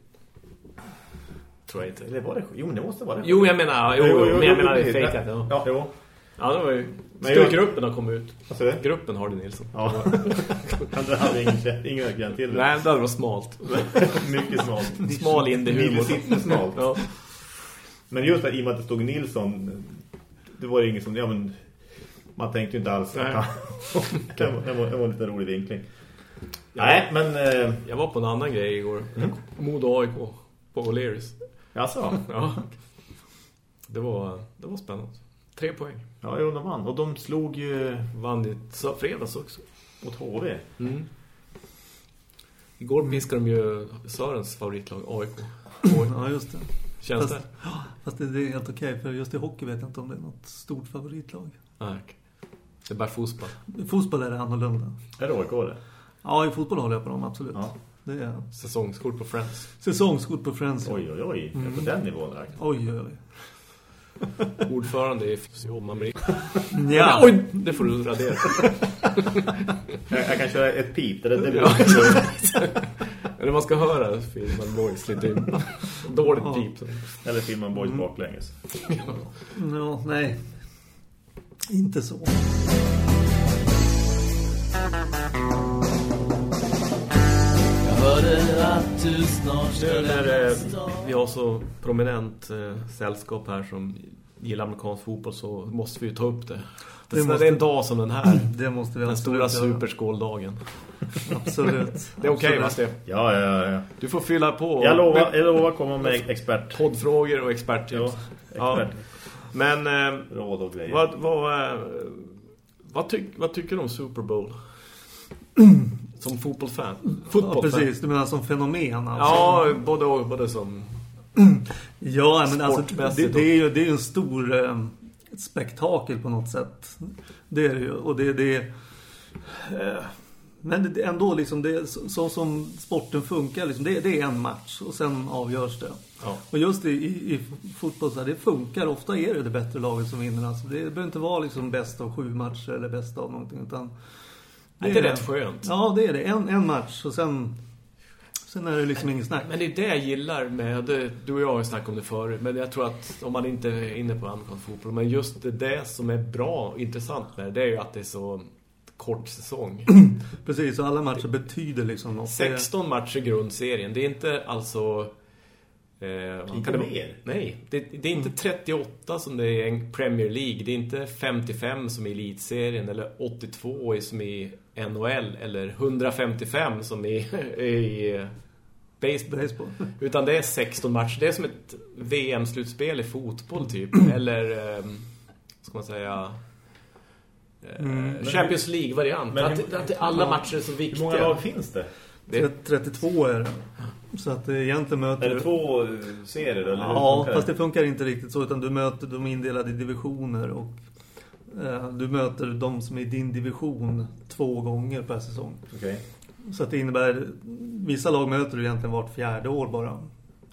Tror jag inte. Eller var det... Jo, det måste vara det. Jo, jag menar, jo, men jag menar det är fejkat. Ja. Ja, jo. ja, det var ju... Men jag- gruppen ha kommit ut? Du? Gruppen har det Nilsson. Ja. (laughs) Han hade ingen, ingen grann till det. Nej, det varit smalt. (laughs) Mycket smalt. Smal sitter smalt. Ja. Men just att, i och med att det stod Nilsson det var ingen som, ja men man tänkte ju inte alls Nej. (laughs) det, var, det, var, det var en lite rolig vinkling. Nej, men eh, Jag var på en annan grej igår. Modo AIK på O'Learys. alltså, Ja. Det var, det var spännande. Tre poäng. Ja, jo, de vann. Och de slog ju Vann i fredags också. mot HV. Mm. Igår piskade de ju Sörens favoritlag, AIK. Ja, just det. Känns Fast- det? Fast det, det är helt okej, för just i hockey vet jag inte om det är något stort favoritlag. Nej. Det är bara fotboll. Fotboll är det annorlunda. Är det AIK det? Ja, i fotboll håller jag på dem, absolut. Ja. Det är Säsongskort på Friends. säsongskort på Friends. Oj, oj, oj. Mm. På den nivån där. Oj, oj, oj. (laughs) Ordförande i Fysiomamri. Ja. (laughs) Oj, det får du radera. (laughs) Jag, jag kan köra ett pip. Det, det, Ja. Eller man ska höra filmen Boys lite dåligt Ja. pip. Eller filmen Boys baklänges. Ja, nej. Inte så. Hörde att du snart ska Nu när eh, vi har så prominent eh, sällskap här som gillar amerikansk fotboll så måste vi ju ta upp det. Det, Det är måste- en dag som den här. (clears throat) Det måste vi Den stora superskåldagen. (laughs) Absolut. Det är okej va, Stef? Ja, ja, ja. Du får fylla på. Jag lovar, med jag lovar komma med expert. Poddfrågor och experttips. Ja, expert. Men eh, Råd och grejer. vad, vad, eh, vad, tyck, vad tycker du om Super Bowl? (clears throat) Som fotbollsfan? Ja, Fotbollsfan? precis. Du menar som fenomen alltså. Ja, både, och, både som... (clears throat) Ja, men alltså, det, det, är ju, det är en stor eh, spektakel på något sätt. Det är det ju. Och det, det eh, Men det, ändå liksom, det, så, så som sporten funkar, liksom, det, det är en match och sen avgörs det. Ja. Och just i, i, i fotboll, så här, det funkar. Ofta är det det bättre laget som vinner. Alltså, det behöver inte vara liksom bäst av sju matcher eller bäst av någonting. Utan Det är rätt skönt. Ja, det är det. En, en match och sen, sen är det liksom ingen snack. Men det är det jag gillar med, det, du och jag har ju snackat om det förut, men jag tror att om man inte är inne på amerikansk fotboll, men just det, det som är bra och intressant med det, det är ju att det är så kort säsong. (clears throat) Precis, och alla matcher betyder liksom något. 16 matcher grundserien, det är inte alltså... Eh, Inte det mer? Nej, det, det är inte 38 som det är i en Premier League. Det är inte 55 som i elitserien eller 82 som i NHL eller 155 som i, i baseball. Baseball. (laughs) Utan det är 16 matcher. Det är som ett VM-slutspel i fotboll typ. Eller, eh, ska man säga... eh, Mm. Champions League-variant. Att, att alla matcher är så viktiga. Hur många lag finns det? Det, 32 är det. Så att det egentligen möter Är det två serier eller Ja, funkar fast det funkar inte riktigt så utan du möter de indelade i divisioner och eh, du möter de som är i din division två gånger per säsong. Okej. Så att det innebär, vissa lag möter du egentligen vart fjärde år bara.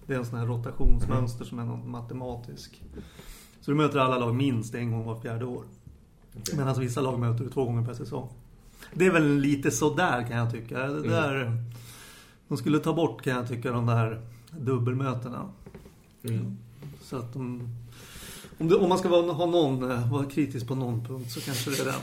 Det är en sån här rotationsmönster som är något matematisk. Så du möter alla lag minst en gång var fjärde år. Okej. Medan vissa lag möter du två gånger per säsong. Det är väl lite sådär kan jag tycka. Det där, de skulle ta bort kan jag tycka de där dubbelmötena. mm. Så att de, om, det, om man ska vara, ha någon, eh, vara kritisk på någon punkt så kanske det är den.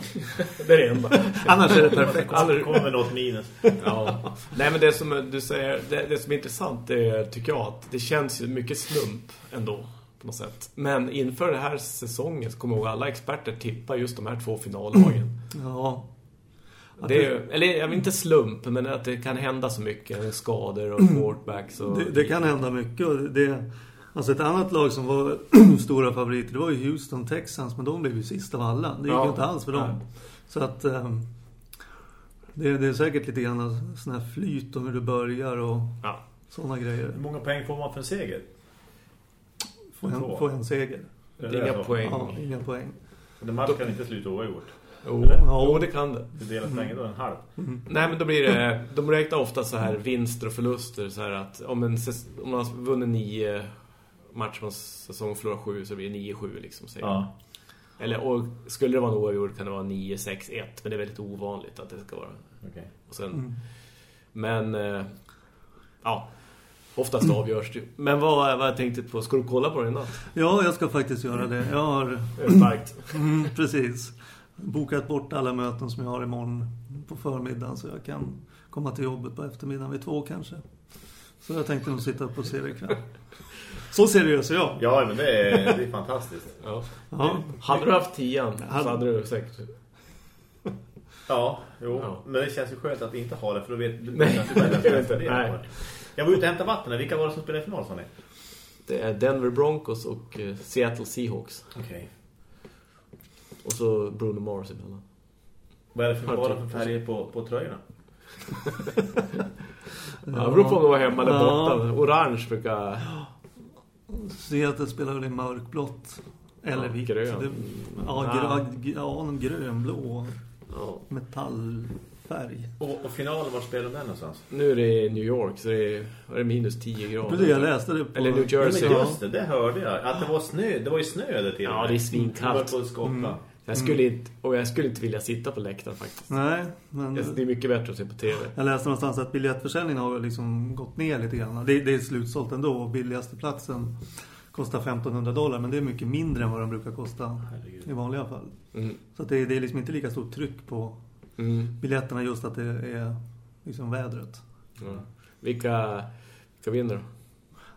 (laughs) det är det enda. Annars är det perfekt. Aldrig- Kommer något minus. Ja. Nej men det som du säger det, det som är intressant det är, tycker jag att det känns ju mycket slump ändå på något sätt. Men inför den här säsongen så kommer jag ihåg alla experter tippa just de här två finallagen. Ja. Det är, eller inte slump men att det kan hända så mycket skador och (clears throat) quarterbacks och det, det kan hända mycket. och Det, alltså ett annat lag som var (clears throat) stora favoriter det var ju Houston Texans men de blev ju sist av alla. Det gick Ja. ju inte alls för dem. Nej. Så att ehm, det, det är säkert lite grann sån här flyt om hur du börjar och Ja. sådana grejer. Hur många poäng får man för en seger? Få en, Två. få en seger. Det är inga så. poäng. Ja, inga poäng. Den match kan inte sluta oavgjort. Jo, Eller? jo, det kan det. Det delas poängen då en halv. Nej men då blir det De räknar ofta så här vinster och förluster så här att om, en, om man har vunnit nio matcher på en säsong förlorar sju så blir det 9-7 liksom säger. Ja. Eller och skulle det vara en oavgjord kan det vara 9-6-1 men det är väldigt ovanligt att det ska vara. Okej. Och sen, Mm. Men eh, ja oftast (clears throat) avgörs det. Men vad, vad jag tänkte på ska du kolla på det i natt? Ja, jag ska faktiskt göra det. Jag har Det är starkt. Mm, precis. Bokat bort alla möten som jag har imorgon på förmiddagen så jag kan komma till jobbet på eftermiddagen vid två kanske. Så jag tänkte nog sitta upp och se det ikväll. Så seriös är jag. Ja, men det är, det är fantastiskt. (laughs) Ja. Ja. Hade du haft tian så Hade- du säkert Ja, jo. Ja. Men det känns ju skönt att inte ha det för då vet du Nej. att du inte fundera Nej. Jag var ute och hämtade vatten. Vilka var det som spelade i final, sa ni? Det är Denver Broncos och eh, Seattle Seahawks. Okej. Och så Bruno Mars emellan. Vad är det för, det för färger på, på tröjorna? (laughs) Ja, det beror på om du var hemma eller Ja. borta. Orange brukar... Seattle spelar väl i mörkblått. Eller Ja, vitt. grön. Det, ja, Ja. grö, ja, någon grönblå Ja. metallfärg. Och, och finalen, var spelar den någonstans? Nu är det New York så det är, är det minus 10 grader. Precis, jag läste det på... Eller New Ja, Jersey. men just det, det hörde jag. Att det var snö, det var ju snö där till. Ja, det är svinkallt. Det var på skotta. Mm. Jag skulle inte, och jag skulle inte vilja sitta på läktaren faktiskt. Nej, men... Det är mycket bättre att se på TV. Jag läste någonstans att biljettförsäljningen har liksom gått ner lite grann. Det, det är slutsålt ändå. Billigaste platsen kostar 1500 dollar. Men det är mycket mindre än vad den brukar kosta Herregud. i vanliga fall. Mm. Så det, det är liksom inte lika stort tryck på Mm. biljetterna just att det är liksom vädret. Ja. Vilka, vilka vinner då?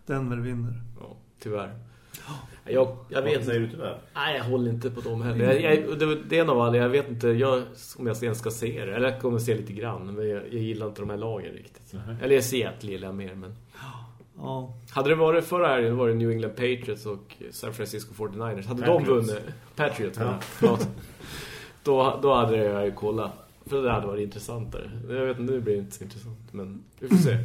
Denver vinner. Ja, tyvärr. (gasps) Jag, jag Vad vet säger inte. du tyvärr? Nej, jag håller inte på dem heller. Jag, jag, det, det är en av alla, jag vet inte jag, om jag ens ska se det. Eller jag kommer se lite grann, men jag, jag gillar inte de här lagen riktigt. Nej. Eller jag Seattle gillar jag mer, men... (gasps) Ja, Hade det varit förra helgen var det New England Patriots och San Francisco 49ers. Hade de Patriots. vunnit... Patriots, Ja. ja. Då, då hade jag ju kollat. För det hade varit intressantare. Jag vet inte, nu blir det inte så intressant. Men vi får se.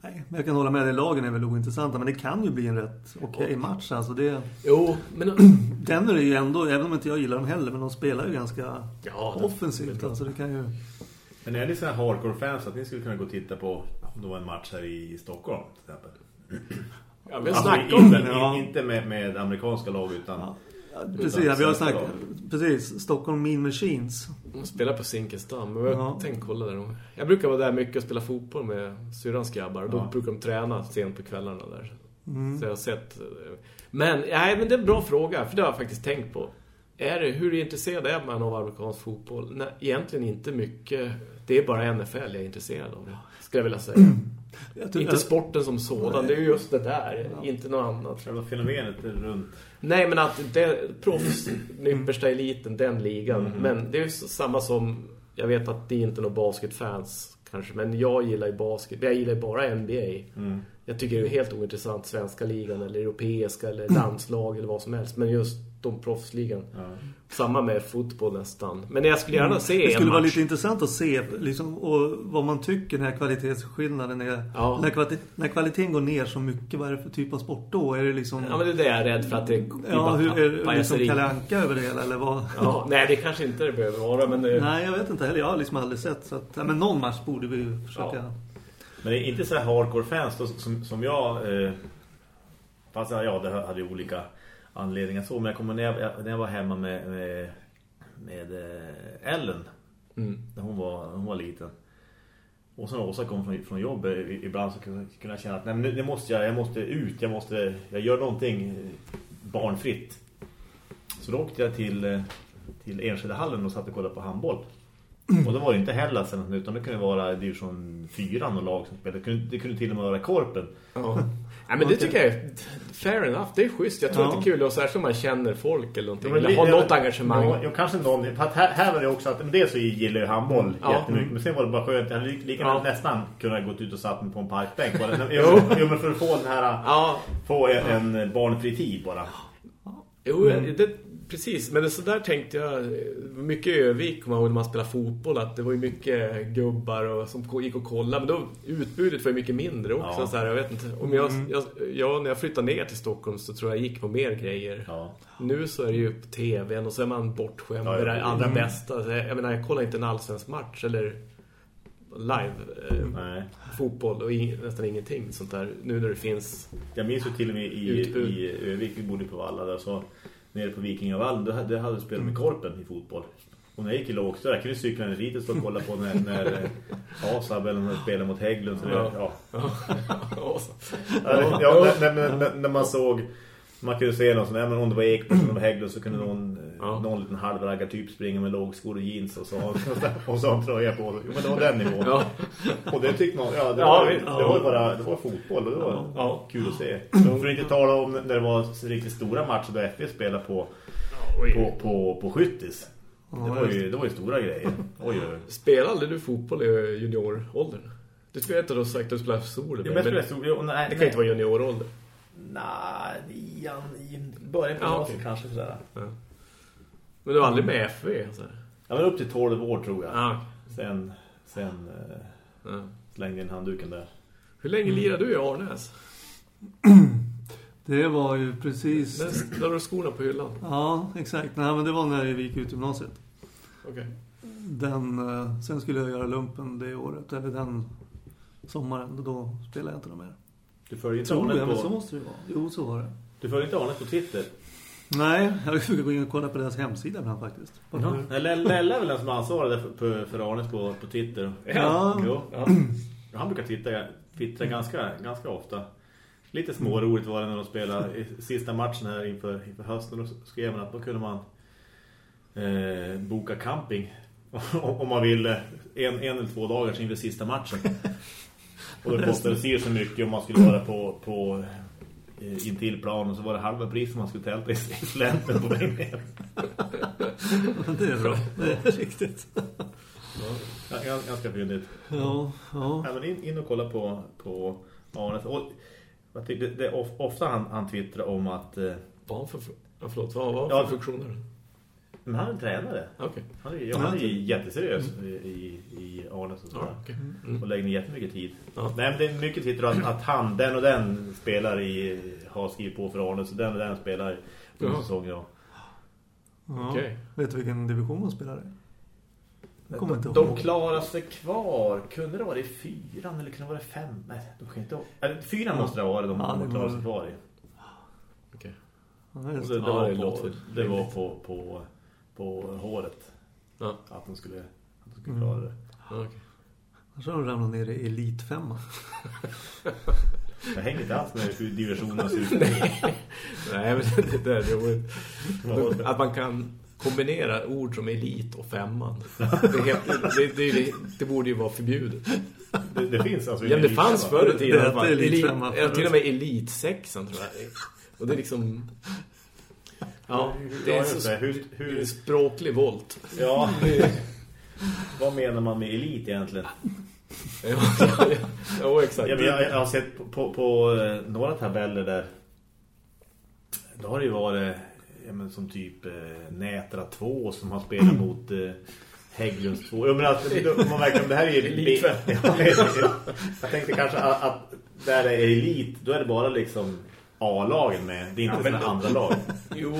Nej, men jag kan hålla med dig. Lagen är väl ointressanta. Men det kan ju bli en rätt okej match. Alltså det, Jo, men... (clears throat) Denver är ju ändå, även om inte jag gillar dem heller, men de spelar ju ganska Ja, offensivt. Alltså det kan ju... Men är ni sådana här hardcore-fans att ni skulle kunna gå och titta på om det var en match här i Stockholm till exempel? Ja, vi Alltså, om inte, det. ja. inte med, med amerikanska lag utan... Ja. Precis, vi har snackat. Precis, Stockholm Mean Machines. De spelar på Zinkensdamm. Men jag Ja. tänkte kolla där. Jag brukar vara där mycket och spela fotboll med syrrans grabbar. Då Ja. brukar de träna sent på kvällarna där. Mm. Så jag har sett... eh, Men, nej, men det är en bra fråga. För det har jag faktiskt tänkt på. Är det, hur intresserad är man av amerikansk fotboll? Nej, egentligen inte mycket. Det är bara NFL jag är intresserad av. Skulle jag vilja säga. (clears throat) Jag inte sporten som sådan. Det är ju just det där. Inte något annat. Själva fenomenet runt... Nej, men att det, proffs, den yppersta eliten, den ligan. Mhm. Men det är ju samma som, jag vet att det är inte några basketfans kanske, men jag gillar ju basket. Jag gillar ju bara NBA. Mm. Jag tycker det är helt ointressant svenska ligan eller europeiska eller landslag eller vad som helst. Men just de proffsligan. Ja. Samma med fotboll nästan. Men jag skulle gärna se Mm. Det skulle en vara match. lite intressant att se liksom, och vad man tycker när kvalitetsskillnaden är. Ja. När, kvalitet, när kvaliteten går ner så mycket, vad är det för typ av sport då? Är det liksom... Ja, men det är det jag är rädd för att det Ja, hur, är det liksom Anka över det hela, eller vad? Ja, nej, det kanske inte det behöver vara, men det... Nej, jag vet inte heller. Jag har liksom aldrig sett. Så att, ja, men någon match borde vi ju försöka... Ja. Men det är inte så här hardcore-fans då, som, som jag... Eh, fast ja, det hade ju olika anledningar så. Men jag kommer när jag, när jag var hemma med, med, med eh, Ellen. Mm. När hon var, hon var liten. Och sen Åsa kom från, från jobbet ibland så kunde jag känna att nej, nu, nu måste jag, jag måste ut. Jag måste jag gör någonting barnfritt. Så då åkte jag till, eh, till Enskede hallen och satt och kollade på handboll. Och det var ju inte Hellasen utan det kunde vara division 4 och lag som spelade. Det kunde, det kunde till och med vara Korpen. Ja. (laughs) Nej, men det tycker jag är fair enough. Det är schysst. Jag tror Ja. att det är kul. Och särskilt om man känner folk eller någonting. Ja, eller har det- något engagemang. Ja, ja, kanske någon. För att här, här var det också att dels så gillar jag handboll Ja. jättemycket. Men sen var det bara skönt. Jag hade lika Ja. nästan kunnat gått ut och satt mig på en parkbänk. Bara. (laughs) Jo, jo, men för att få den här... Ja, Få en, en barnfri tid bara. jo, det, precis. Men så där tänkte jag. Mycket Övik ihåg när man spelar fotboll. Att det var ju mycket gubbar och, som gick och kollade. Men då utbudet var ju mycket mindre också. Ja. Så här, jag vet inte. Om jag, jag, jag, när jag flyttade ner till Stockholm så tror jag jag gick på mer grejer. Ja. Nu så är det ju på tvn och så är man bortskämd Ja, med det allra Mm. bästa. Så jag, jag menar, jag kollar inte en allsvensk match eller live eh, fotboll och i, nästan ingenting sånt där. Nu när det finns... Jag minns ju till och med i, Utbud. i Övik, vi bodde på Valla där så nere på Vikingavallen, det hade, hade spelat med Korpen i fotboll. Och när jag gick i lågstad, jag kunde cykla dit och stå och kolla på när, när eh, Asab eller när de spelade mot Hägglund. Så det, Ja. ja. När, när, när, när man såg man kunde se någon sån men om det var Ekberg eller Hägglund så kunde någon, eh, Ja. någon liten halvraggar typ springa med lågskor och jeans och så, och så en tröja på. Jo, men det var den nivån. Ja. Och det tyckte man, ja, det, Ja, var, visst. det var bara det var fotboll och det var Ja. kul att se. För att inte tala om när det var riktigt stora matcher då FF spelade på, på, på, på skyttis. Det var, ju, det var ju stora grejer. Oj, oj. Spelade aldrig du fotboll i junioråldern? Du spelade inte då sagt att du spelade sol. Ja, men men det skulle- jo, nej, kan nej. inte vara juniorålder. Nej, i, början på Ja, okej. kanske sådär. Ja. Men du var aldrig med FV? Så. här? Ja, men upp till 12 år tror jag. Ja. Sen, sen eh, ja. slängde in handduken där. Hur länge lirade du i Arnäs? (clears throat) Det var ju precis... Där du skorna på hyllan. Ja, exakt. Nej, men det var när vi gick ut gymnasiet. Okej. Den, eh, sen skulle jag göra lumpen det året, eller den sommaren. och Då spelade jag inte mer. Du följer inte men Arnes så på, måste det vara. Jo, så var det. du följer inte Arnes på Twitter? Nej, jag fick gå in och kolla på deras hemsida ibland faktiskt. Ja. Lella är väl den som ansvarar för, för, Arnes på, på Twitter. Ja. Jo. Ja. Han brukar twittra, twittra ganska, ganska ofta. Lite småroligt var det när de spelade i sista matchen här inför, inför hösten. Då skrev man att då kunde man eh, boka camping (laughs) om man ville en, en eller två dagar inför sista matchen. Och det kostade sig så mycket om man skulle vara på, på eh, intill planen så var det halva pris man skulle tälta i slänten (laughs) på väg ner. Det är bra. Det är riktigt. Ja, gans- ganska fyndigt. Ja, ja. Ja, men in, in och kolla på, på Arnes. Och, det, det ofta han, han twittrar om att eh, Vad han för, förlåt, vad har han Ja, för funktioner? Men han är en tränare. Okej. Han är, ja, han är jätteseriös i, i, i Arnes och sådär. Ja, okej. Mm. Och lägger ner jättemycket tid. Ja. Nej, men det är mycket twitter att, att han, den och den spelar i, har skrivit på för Arnes och den och den spelar i Jaha. säsong. Ja. ja. Okej. Vet du vilken division de spelar i? Inte De ihåg. klarar sig kvar. Kunde det vara i fyran eller kunde det vara i fem? Nej, de kan inte. Eller, fyran måste det ha varit de, Ja, de det klarar sig kvar i. Okej. Ja, Och just det, det. det, Ja, var, det på, var på, på, på håret. Ja. Att de skulle, att de skulle klara det. Okej. Annars har de ramlat ner i elitfemma. Jag hänger inte alls med hur diversionerna ser ut. Nej, men det där är roligt. Att man kan kombinera ord som elit och femman. Det, heter, det, det, det borde ju vara förbjudet. Det, det finns alltså Ja, men det fanns förr i tiden. Det elit till och med elitsexan tror jag. Och det är liksom... Ja, det är så det. Hur, det är hur, en språklig volt. ja, (laughs) vad menar man med elit egentligen? Ja, ja, (laughs) ja. Exakt. Ja, men jag, jag har sett på, på, på eh, några tabeller där då har det ju varit men, som typ eh, Nätra 2 som har spelat (clears throat) mot eh, Hägglunds 2. Jag menar att då- man (laughs) verkar, det här är ju Elit. Ja, jag tänkte kanske att, att där det är elit, då är det bara liksom A-lagen med. Det är inte Ja, ja, men- andra lag. (laughs) Jo,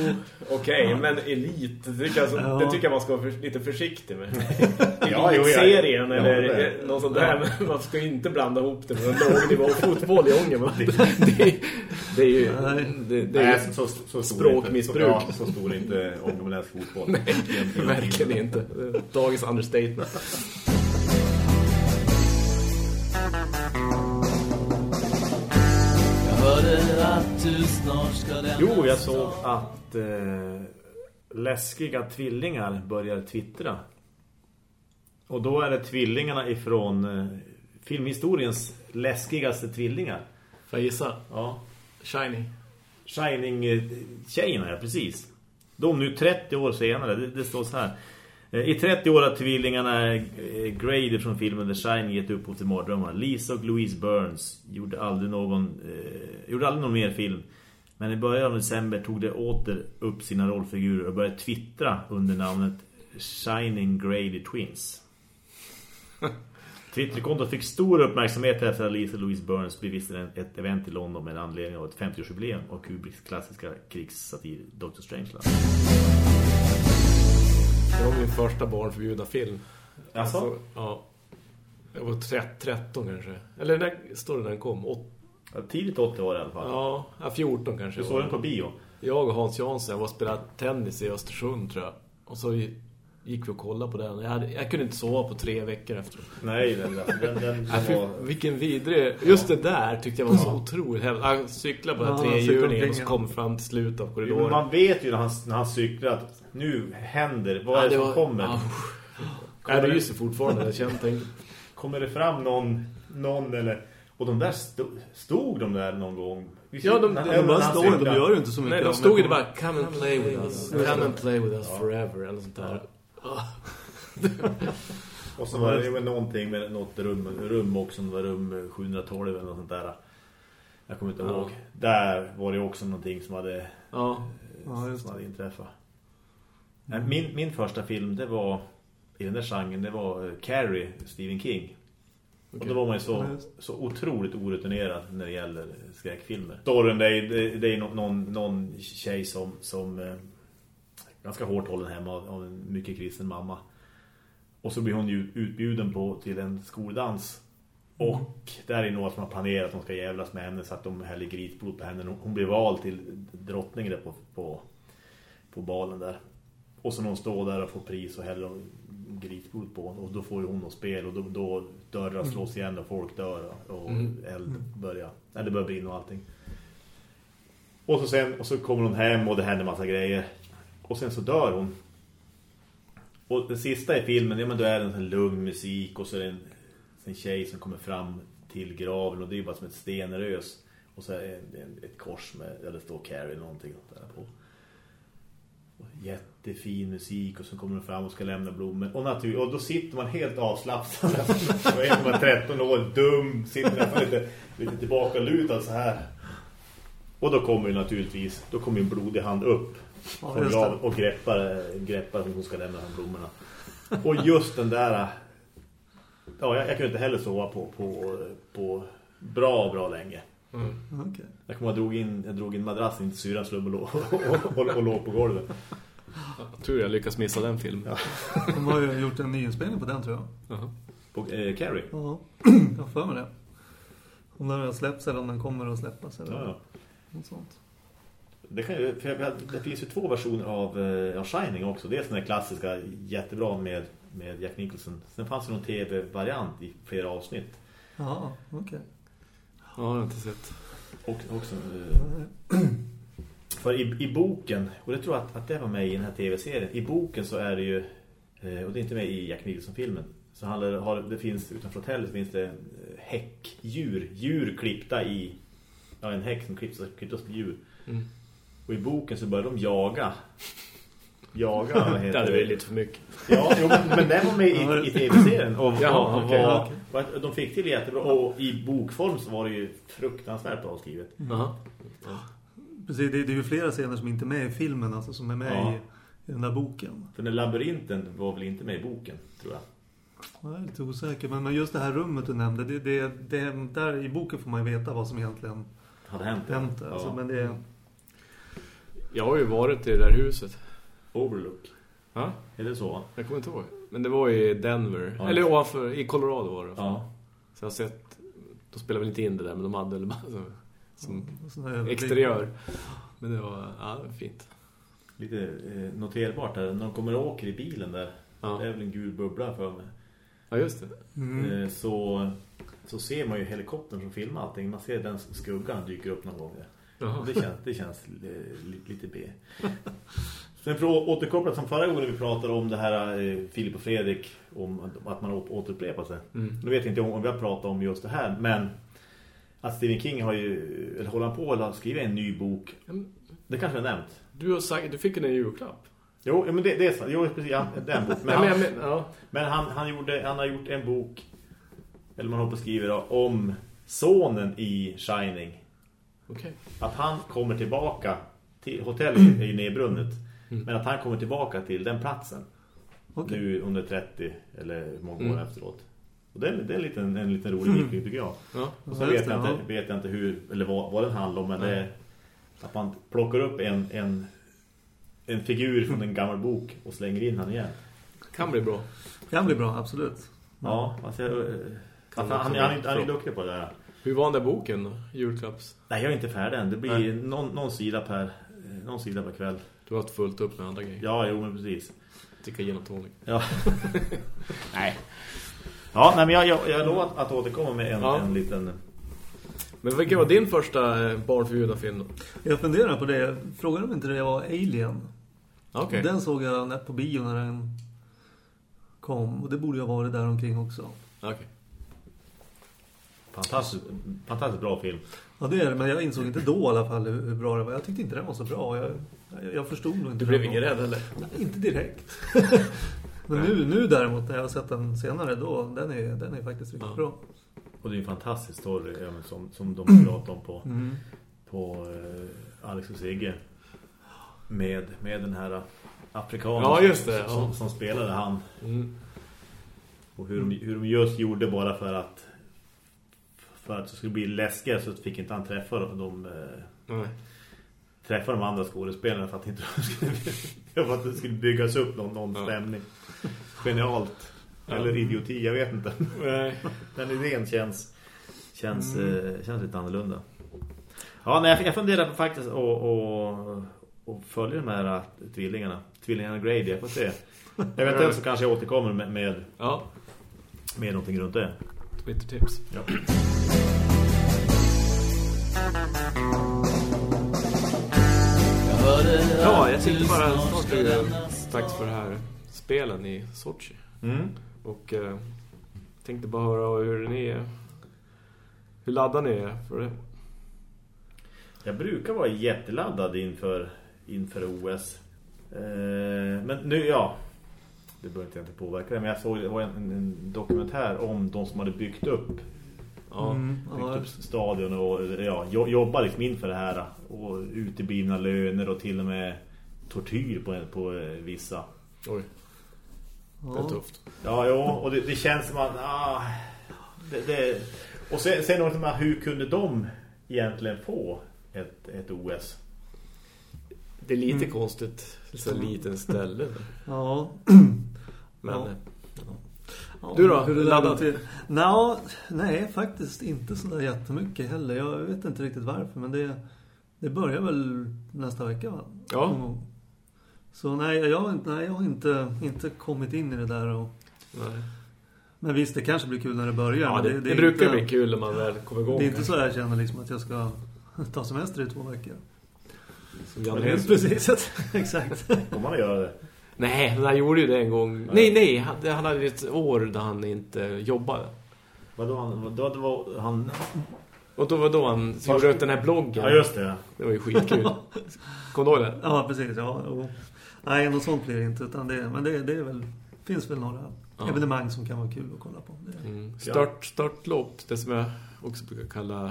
okej, men elit det tycker, jag, Ja. det tycker jag man ska vara för, lite försiktig med. (laughs) Ja, jo, ja. Ja, eller det. eh, något sånt där. Men (laughs) man ska inte blanda ihop det med en lågnivå fotboll i Ången. va? Det, det, det är ju det, det är Nej, så, så, Språkmissbruk. inte- Så, ja, så stor inte ångermanländsk fotboll. Nej, verkligen inte. Dagens understatement. Hörde att du snart ska lämna Jo, jag såg att eh, läskiga tvillingar börjar twittra. Och då är det tvillingarna ifrån eh, filmhistoriens läskigaste tvillingar. Får jag gissa? Ja. Shiny. Shining-tjejerna, ja precis. De nu 30 år senare, det, det står så här. Eh, I 30 år har tvillingarna eh, Grady från filmen The Shining gett upphov till mardrömmar. Lisa och Louise Burns gjorde aldrig någon, eh, gjorde aldrig någon mer film. Men i början av december tog de åter upp sina rollfigurer och började twittra under namnet Shining Grady Twins. (laughs) Twitterkontot fick stor uppmärksamhet efter att Lisa Louise Burns bevistade ett event i London med anledning av ett 50-årsjubileum av Kubricks klassiska krigssatir Dr. Strangelove. Det var min första barnförbjudna film. Alltså? ja. Jag var 13, 13 kanske. Eller när står det när den kom? Åt, Ja, tidigt 80 år i alla fall. ja, ja, 14 kanske. Du såg den på bio? Jag och Hans Jansson var och spelade tennis i Östersund tror jag. Och så gick vi och kollade på den. Jag, hade, jag kunde inte sova på tre veckor efter. Nej, den, den, den, (laughs) var... vilken vidrig... Just det där tyckte jag var så otroligt häftigt. Jag cyklade på den Ja, trehjulingen och så kom fram till slutet av Jo, korridoren. men man vet ju när han, när han cyklar att nu händer, vad är det som kommer? Ja, jag ryser fortfarande. Jag känner tänk, Kommer det fram någon, någon eller... Och de där stod, stod de där någon gång? Ja, de- de när bara han står de gör ju inte så mycket. Nej, de stod ju bara Come and play with us. Come and play with us forever. Eller sånt där. (laughs) Och så var det med någonting med något rum, rum också, det var rum 712 eller något sånt där. Jag kommer inte Ja. ihåg. Där var det också någonting som hade, Ja. Ja, just som hade inträffat. Nej, Min, min första film, det var i den där genren, det var eh, Carrie, Stephen King. Och då var man ju så, Ja, så otroligt orutinerad när det gäller skräckfilmer. Storyn, det är, det, är nå- någon, någon tjej som, som eh, ganska hårt hållen hemma av, av en mycket kristen mamma. Och så blir hon ju utbjuden på till en skoldans. Och där är några som har planerat att de ska jävlas med henne så att de häller grisblod på henne. Hon blir vald till drottning där på, på, på balen där. Och så när hon står där och får pris och häller grisblod på. Och då får ju hon något spel och då, då dörrar slås igen och folk dör och eld börjar, eller börjar brinna och allting. Och så, sen, och så kommer hon hem och det händer massa grejer. Och sen så dör hon. Och den sista i filmen, ja men då är det en sån lugn musik och så är det en, en tjej som kommer fram till graven och det är bara som ett stenrös. Och så är det en, ett kors med, där det står Carrie eller någonting där på. Och jättefin musik och så kommer de fram och ska lämna blommor. Och, natur, och då sitter man helt avslappnad. (laughs) Och är man 13 år, dum, sitter nästan lite, lite tillbaka lutad så här. Och då kommer ju naturligtvis, då kommer ju en blodig hand upp Ja, just det. graven och greppar, greppar hon som ska lämna de här blommorna. Och just den där, ja jag, jag kunde inte heller sova på, på, på bra, bra länge. Okej. Jag kommer jag drog in, jag drog in madrassen in till syrans rum och, låg- (laughs) och, och, och låg på golvet. Jag tror jag lyckas missa den filmen. De har ju gjort en nyinspelning på den tror jag. Jaha. På eh, Carrie. Ja, jag har för mig det. Om den har släppts eller om den kommer att släppas eller Ja, ja. något sånt. Det, kan jag, jag- det finns ju två versioner av, eh, av Shining också. Dels den här klassiska, jättebra med, med Jack Nicholson. Sen fanns det någon tv-variant i flera avsnitt. Ja, okej. Ja, jag har inte sett. Och, också, eh, (clears throat) för i, i boken, och det tror jag att, att det var med i den här tv-serien. I boken så är det ju, eh, och det är inte med i Jack Nicholson-filmen. Så handlar, det- har, det finns utanför hotellet finns det häckdjur. Djur klippta i, ja en häck som klipps, klipps på djur. Mm. Och i boken så börjar de jaga. Jaga, vad (laughs) Det heter hade varit lite för mycket. Ja, jo, men, den var med i, i tv-serien. Och, Jaha, och, var- okej. var- de fick till jättebra. Och i bokform så var det ju fruktansvärt bra skrivet. Jaha. Precis, det, det är ju flera scener som inte är med i filmen, alltså som är med Ja. i, i den där boken. För den labyrinten var väl inte med i boken, tror jag. Jag är lite osäker, men, just det här rummet du nämnde, det, det, det, där i boken får man ju veta vad som egentligen Hade hänt. hänt. Ja. Alltså, men det, Jag har ju varit i det där huset. Overlook. Ja, Är det så? jag kommer inte ihåg. Men det var i Denver. Ja. Eller ovanför, i Colorado var det. Ja. Så jag har sett, de spelade väl inte in det där, men de hade väl bara som sån här överblick. exteriör. Men det var, ja, fint. Lite eh, noterbart där. När de kommer och åker i bilen där. Ja. Det är väl en gul bubbla för mig. Ja, just det. Mm. Eh, så, så ser man ju helikoptern som filmar allting. Man ser den skuggan dyker upp någon gång. Jaha. Det känns, det känns li, lite B. Sen för att återkoppla som förra gången vi pratade om det här eh, Filip och Fredrik om att man återupprepar sig. Mm. Nu vet jag inte om, vi har pratat om just det här, men att Stephen King har ju, eller håller han på att skriva en ny bok. Det kanske jag nämnt. Du har sagt, du fick en julklapp. Jo, men det, det är så. Jo, precis, ja, den bok. Men, han, men, men, ja. men han, han, gjorde, han har gjort en bok, eller man håller på att skriva om sonen i Shining. Okej. Att han kommer tillbaka till hotellet är ju nedbrunnet. Mm. Men att han kommer tillbaka till den platsen. Okej. Nu under 30 eller hur många Mm. år efteråt. Och det är, det är en, liten, en liten rolig vinkling tycker jag. Ja. Och Ja, vet jag, inte, vet jag inte hur, eller vad, vad den handlar om. Men det är att man plockar upp en, en, en figur från en gammal bok och slänger in han igen. Kan bli bra. Kan bli bra, absolut. Ja, alltså, jag, alltså, han, också han, han, är- han är duktig på det där. Hur var den där boken då? Julklapps? Nej, jag är inte färdig än. Det blir någon, någon, sida per, någon sida per kväll. Du har haft fullt upp med andra grejer. Ja, jo men precis. Och tonic. Ja. (laughs) nej. Ja, nej, men jag, jag, jag lovar att, att återkomma med en, Ja. en liten... Men vilken var din första eh, barnförbjudna film då? Jag funderar på det. Frågan om inte det var Alien. Okej. Den såg jag när- på bio när den kom. Och det borde ju ha varit där omkring också. Okej. Fantastiskt, fantastiskt bra film. Ja, det är det. Men jag insåg inte då i alla fall hur, bra det var. Jag tyckte inte den var så bra. Jag, jag, förstod nog inte. Du blev ingen rädd eller? Nej, inte direkt. (laughs) men nu, nu däremot, när jag har sett den senare, då, den är, den är faktiskt riktigt Ja. bra. Och det är en fantastisk story men som, som de (clears throat) pratar om på, Mm. på eh, Alex och Sigge. Med, med den här afrikaner Ja, just det, som, ja. som spelade han. Mm. Och hur de, hur de just gjorde bara för att för att det skulle bli läskigare så fick inte han träffa de, de eh, träffa de andra skådespelarna för att inte (laughs) de skulle, för att det skulle byggas upp någon, någon Ja. stämning. Genialt. Ja. Eller idioti, jag vet inte. Nej. (laughs) Den idén känns känns, Mm. eh, känns lite annorlunda. Ja, nej, jag- funderar på faktiskt att och, och följa de här eh, tvillingarna. Tvillingarna Grady, jag får se. Eventuellt så kanske jag återkommer med, med, Ja, med någonting runt det. Twitter-tips. Ja. Ja, jag du bara snart lämna dags för det här spelen i Sochi. Mm. Och eh, tänkte bara höra hur ni är. Hur laddar ni är för det? Jag brukar vara jätteladdad inför, inför OS. Eh, men nu, ja. Det inte jag inte påverka det. Men jag såg det var en, en, en dokumentär om de som hade byggt upp Ja, Mm, ja. upp stadion och ja, jo- jobbar liksom inför det här och uteblivna löner och till och med tortyr på, på eh, vissa. oj, det är tufft. Ja, jo, och det, det känns som att ah, det, det, och sen, sen också med hur kunde de egentligen få ett, ett OS? Det är lite Mm. konstigt, så liten ställe. Ja. Men Ja. Du då? Hur det laddar till? Nå, nej, faktiskt inte så där jättemycket heller. Jag vet inte riktigt varför, men det, det börjar väl nästa vecka va? Ja. Så nej, jag, har inte- nej, jag har inte, inte kommit in i det där. Och, nej. men visst, det kanske blir kul när det börjar. Ja, det, det, är brukar inte, bli kul när man väl kommer igång. Det är inte så jag känner liksom att jag ska (laughs) ta semester i två veckor. Som Janne (laughs) precis, (laughs) exakt. Om man göra det. Nej, han gjorde ju det en gång. Nej, nej, han, han hade ett år där han inte jobbade. Vadå, han, det var han... Och då var då han Först- gjorde ut den här bloggen. Ja, just det. Det var ju skitkul. (laughs) Kom du ihåg det? Ja, precis. Ja, och, nej, något sånt blir det inte. Utan det, men det, det är väl, finns väl några Ja. evenemang som kan vara kul att kolla på. Det, Mm. Start, startlopp, det som jag också brukar kalla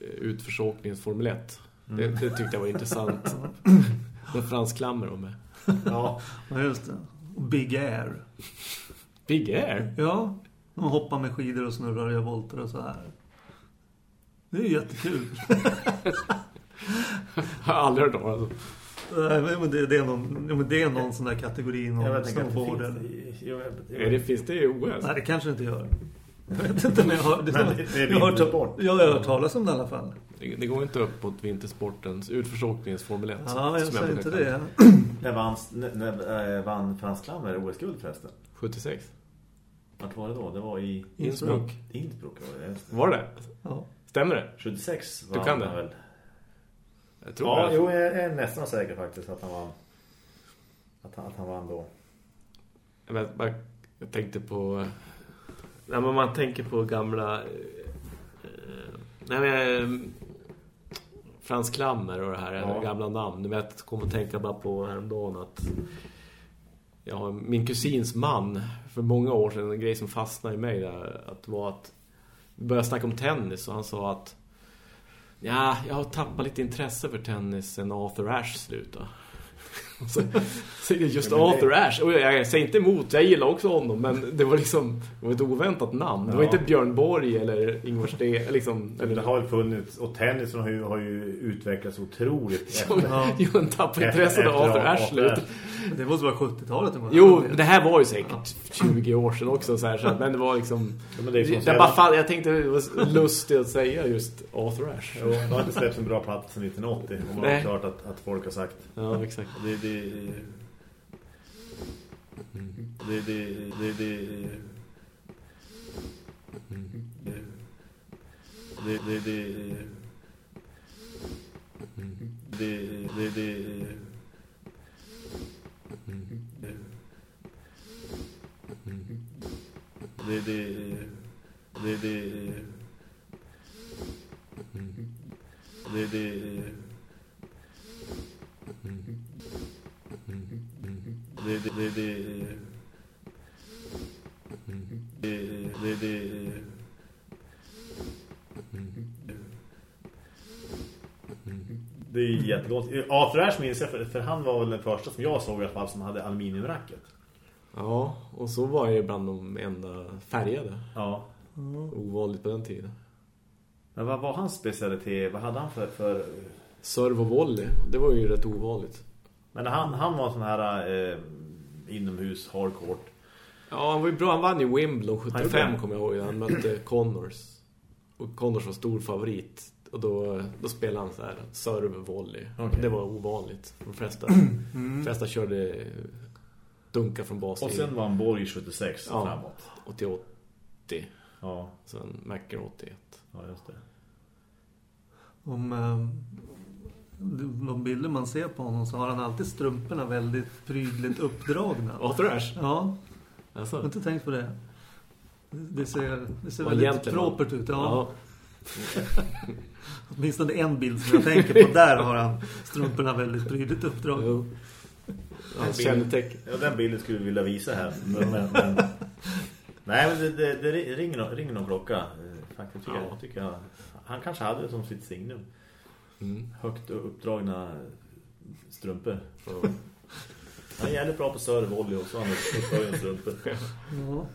eh, utförsåkningens Formel 1. Det, Mm. det tyckte jag var intressant. (laughs) Med Frans Klammer med. (laughs) Ja, just det. Och Big Air. Big Air? Ja, de hoppar med skidor och snurrar och gör volter och så här. Det är ju jättekul. (laughs) Har jag aldrig hört om. Nej, men det, det, är någon, ja, men det är någon sån där kategori jag någon vet inte att det snowboard finns... eller... Jag- det, finns det i OS? Nej, det kanske inte gör. Jag vet inte, men jag har, det, (laughs) Men det- det är jag har hört, vintersport. ja, jag har hört talas om det i alla fall. Det, går inte upp mot vintersportens utförsåkningens Formel 1. Ja, jag säger inte det. (clears throat) När vann, när, eh, vann Frans Klammer OS-guld förresten? 76. Vart var det då? Det var i Innsbruck. Innsbruck. Var det. Var det? Ja. Stämmer det? 76 Du vann kan han det? väl? Jag tror Ja, det. jo, jag är nästan säker faktiskt att han vann. Att han, att han vann då. Jag, vet, jag tänkte på... Nej, men man tänker på gamla... eh, eh, nej, men, Frans Klammer och det här Ja. gamla namn. Du vet, kom att tänka bara på häromdagen att... Ja, min kusins man för många år sedan, en grej som fastnade i mig där, att var att vi började snacka om tennis och han sa att ja, jag har tappat lite intresse för tennis sen Arthur Ashe slutade. Så, är det just Ja, men det- Arthur Ashe. Och jag, jag säger inte emot, jag gillar också honom, men det var liksom det var ett oväntat namn. Det var Ja. inte Björn Borg eller Ingvar Sten, liksom, Men det har väl funnits, och tennisen har ju, har ju utvecklats otroligt. (laughs) efter- jo, en tappade efter- intresse när efter Arthur Ashe slutade. Det måste vara 70-talet. det var- Jo, det här var ju säkert 20 år sedan också så här, så att, men det var liksom Ja, men det är det bara fall, jag tänkte det var lustigt att säga just Arthur Ashe. Jo, det har inte släppts en bra platta sedan 1980. Och man har Nej. klart att, att folk har sagt. Ja, exakt. Det, det, det, det, det, det, det, det, det, det, det, det, det, det, det, det, det, det, det, det, det, det, det, det, är ju jättegott. Arthur Ashe minns jag, för, för han var väl den första som jag såg i alla fall som hade aluminiumracket. Ja, och så var jag bland de enda färgade. Ja. Ovanligt på den tiden. Men vad var hans specialitet? Vad hade han för... för... Serve och volley, det var ju rätt ovanligt. Men han, han var sån här eh, inomhus hardcourt. Ja, han var ju bra. Han vann ju Wimbledon Han 75 gjorde det. kommer jag ihåg. Han mötte Connors. Och Connors var stor favorit. Och då, då spelade han så här serve volley. Okej. Det var ovanligt. De flesta, (clears throat) de flesta körde dunka från basen. Och sen var han Borg 76 Ja. framåt. 80-80. Ja, Sen Macker 81. ja just det. Om eh, de bilder man ser på honom så har han alltid strumporna väldigt prydligt uppdragna. Ashe? (laughs) Ja, jag har Alltså. inte tänkt på det. Det ser, det ser väldigt propert ut. Ja. Ja. (laughs) Åtminstone en bild som jag tänker på. Där har han strumporna väldigt prydligt uppdragna. Jo. Kännetecken. Ja, den bilden skulle vi vilja visa här. Men, men, men... Nej, men det, det, det ringer, ringer någon klocka. Faktiskt tycker, Ja. jag, tycker jag. Han kanske hade det som sitt signum. Mm. Högt uppdragna strumpor. Så. Han är jävligt bra på serve volley och så han uppdragna strumpor. Ja.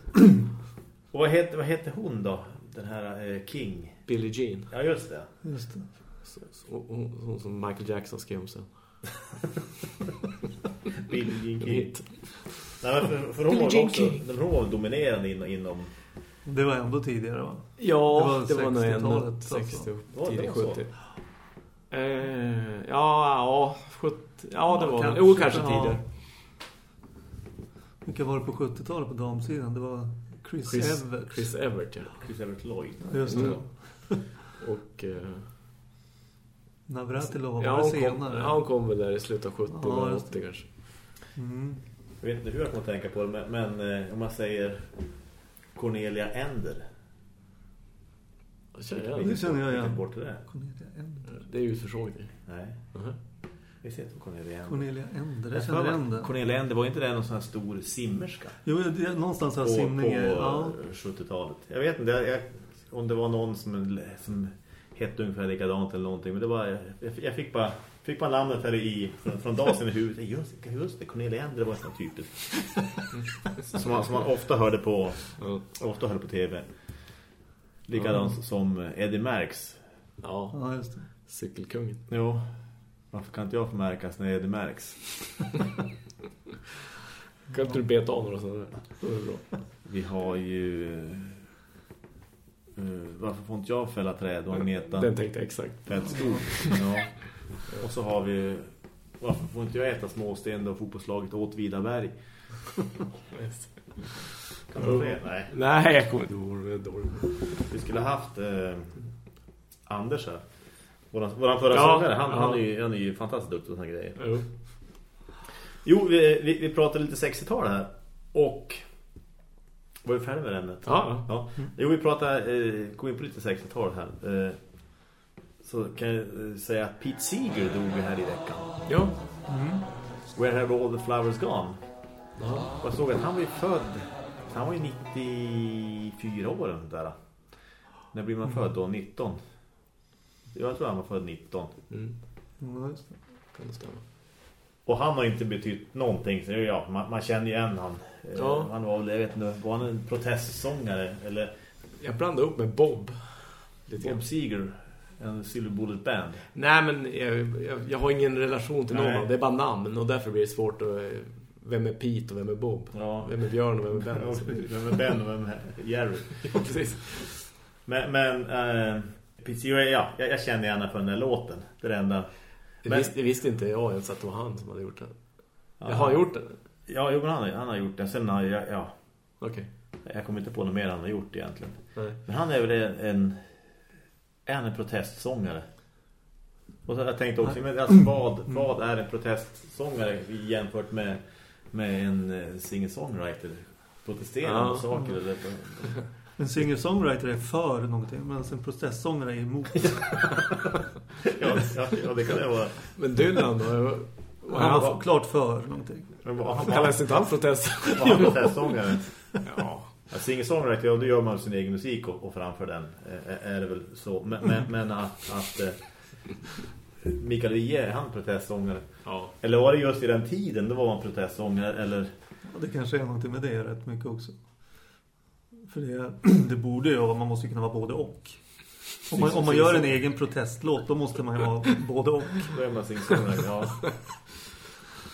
Och vad heter, vad heter hon då? Den här eh, King. Billie Jean. Ja, just det. Just det. Så- så- Hon, hon som Michael Jackson skrev om sen. (laughs) Billie Jean King. Nej, men för, för hon var Jean också King. hon var dominerande inom, inom Det var ändå tidigare va? Ja, Det var var, nog 60-talet, 60 Var det tidigt så? 70. Eh, ja, ja, 70, ja, det Ja, var kanske. Jo, kanske Ja. tidigare. Vilka var det på 70-talet på damsidan? Det var Chris, Chris, Evert. Chris Evert, ja. Chris Evert Lloyd. Just det. Mm. Och... Eh, Navratilova var ja, det kom, senare. ja, hon kom väl där i slutet av 70 Ja, och just 80 kanske. Mm. Jag vet inte hur jag kommer att tänka på det, men, men eh, om man säger Cornelia Ender. Jag känner Det igen det. känner jag igen. bort det är. Cornelia Ender. Det är ju försågning. Nej, Mhm. vi ser inte Cornelia Ender. Cornelia Ender, jag Jag känner igen det. Cornelia Ender, var inte det någon sån här stor simmerska? Jo, det, någonstans har På, simning... på Ja. 70-talet. Jag vet inte jag, om det var någon som, som hette ungefär likadant eller någonting. Men det var, jag, jag fick bara... Fick bara namnet här i, från, från dagen i huvudet. Just, just det, Cornelia Ender var sån typiskt. (laughs) Som man, som man ofta hörde på ofta hörde på tv. Likadant som Eddie Merckx. ja, ja, just det. cykelkungen. Jo. Varför kan inte jag få märkas när Eddie Merckx? (laughs) Kan inte du beta av några sådana där? Det är bra. Vi har ju... eh, varför får inte jag fälla träd och Agneta Den tänkte jag exakt. fältskog? (laughs) Ja. Och så har vi... Varför får inte jag äta småsten då fotbollslaget åt Vidaberg? Kan man det? Nej. Nej, jag kommer inte ihåg. Dåligt. Vi skulle ha haft eh, Anders här. Våran, våran förra Ja, sångare. Han, ja. han, är ju, han är ju fantastiskt duktig på här grejer. Jo. Jo, vi, vi, vi pratade lite 60-tal här. Och... Var vi färdiga med ämnet? Ja, ja. Jo, vi pratade... Eh, gå in på lite 60-tal här. Eh, så kan jag eh, säga att Pete Seeger dog här i veckan. ja. Where have all the flowers gone? ja. Och jag såg att han var ju född... Han var ju 94 år eller där. När blir man född då? 19? Jag tror han var född 19. Mm. Ja, just det. Kan det stämma. Och han har inte betytt någonting. Så ja, man, man känner ju igen han. Eh, Ja. Han var väl, jag vet inte, var han en protestsångare? Eller Jag blandade upp med Bob. Lite. Bob Seger, en Silver Bullet Band. Nej, men jag, jag, jag har ingen relation till någon Nej. av Det är bara namn och därför blir det svårt att... eh, Vem är Pete och vem är Bob? Ja. Vem är Björn och vem är Ben? (laughs) Vem är Ben och vem är Jerry? (laughs) ja, precis. Men, men Pete Seeger, ja, jag, jag känner gärna för den där låten. Det är det enda. Det, Men- visste, det visste inte jag ens att det var han som hade gjort det. Ja. Jag har gjort det. Ja, jo, men han, har- han har gjort det. Sen har jag, ja, Okej. jag kommer inte på något mer han har gjort egentligen. Nej. Men han är väl en, han en protestsångare? Och så jag tänkte också, men alltså, vad, vad är en protestsångare jämfört med, med en eh, singer-songwriter? Protesterar Ja. saker eller? (laughs) En singer-songwriter är för någonting, medan en protestsångare är emot. (laughs) ja, ja, ja, det kan det vara. Men Dylan då? Var Han han, var klart för någonting. Men var han, kallas inte (laughs) han protest? var han protestsångare? ja. Ja, singer-songwriter, ja, då gör man sin egen musik och, och framför den. Eh, är det väl så. Men, men, men att, att Mikael Wiehe, är han protestsångare? Ja. Eller var det just i den tiden då var han protestsångare? Eller... Ja, det kanske är någonting med det rätt mycket också. För det, (clears throat) det borde ju vara, man måste ju kunna vara både och. Om man, om man gör en egen protestlåt, då måste man ju vara (laughs) både och. Då är man singsångare, ja.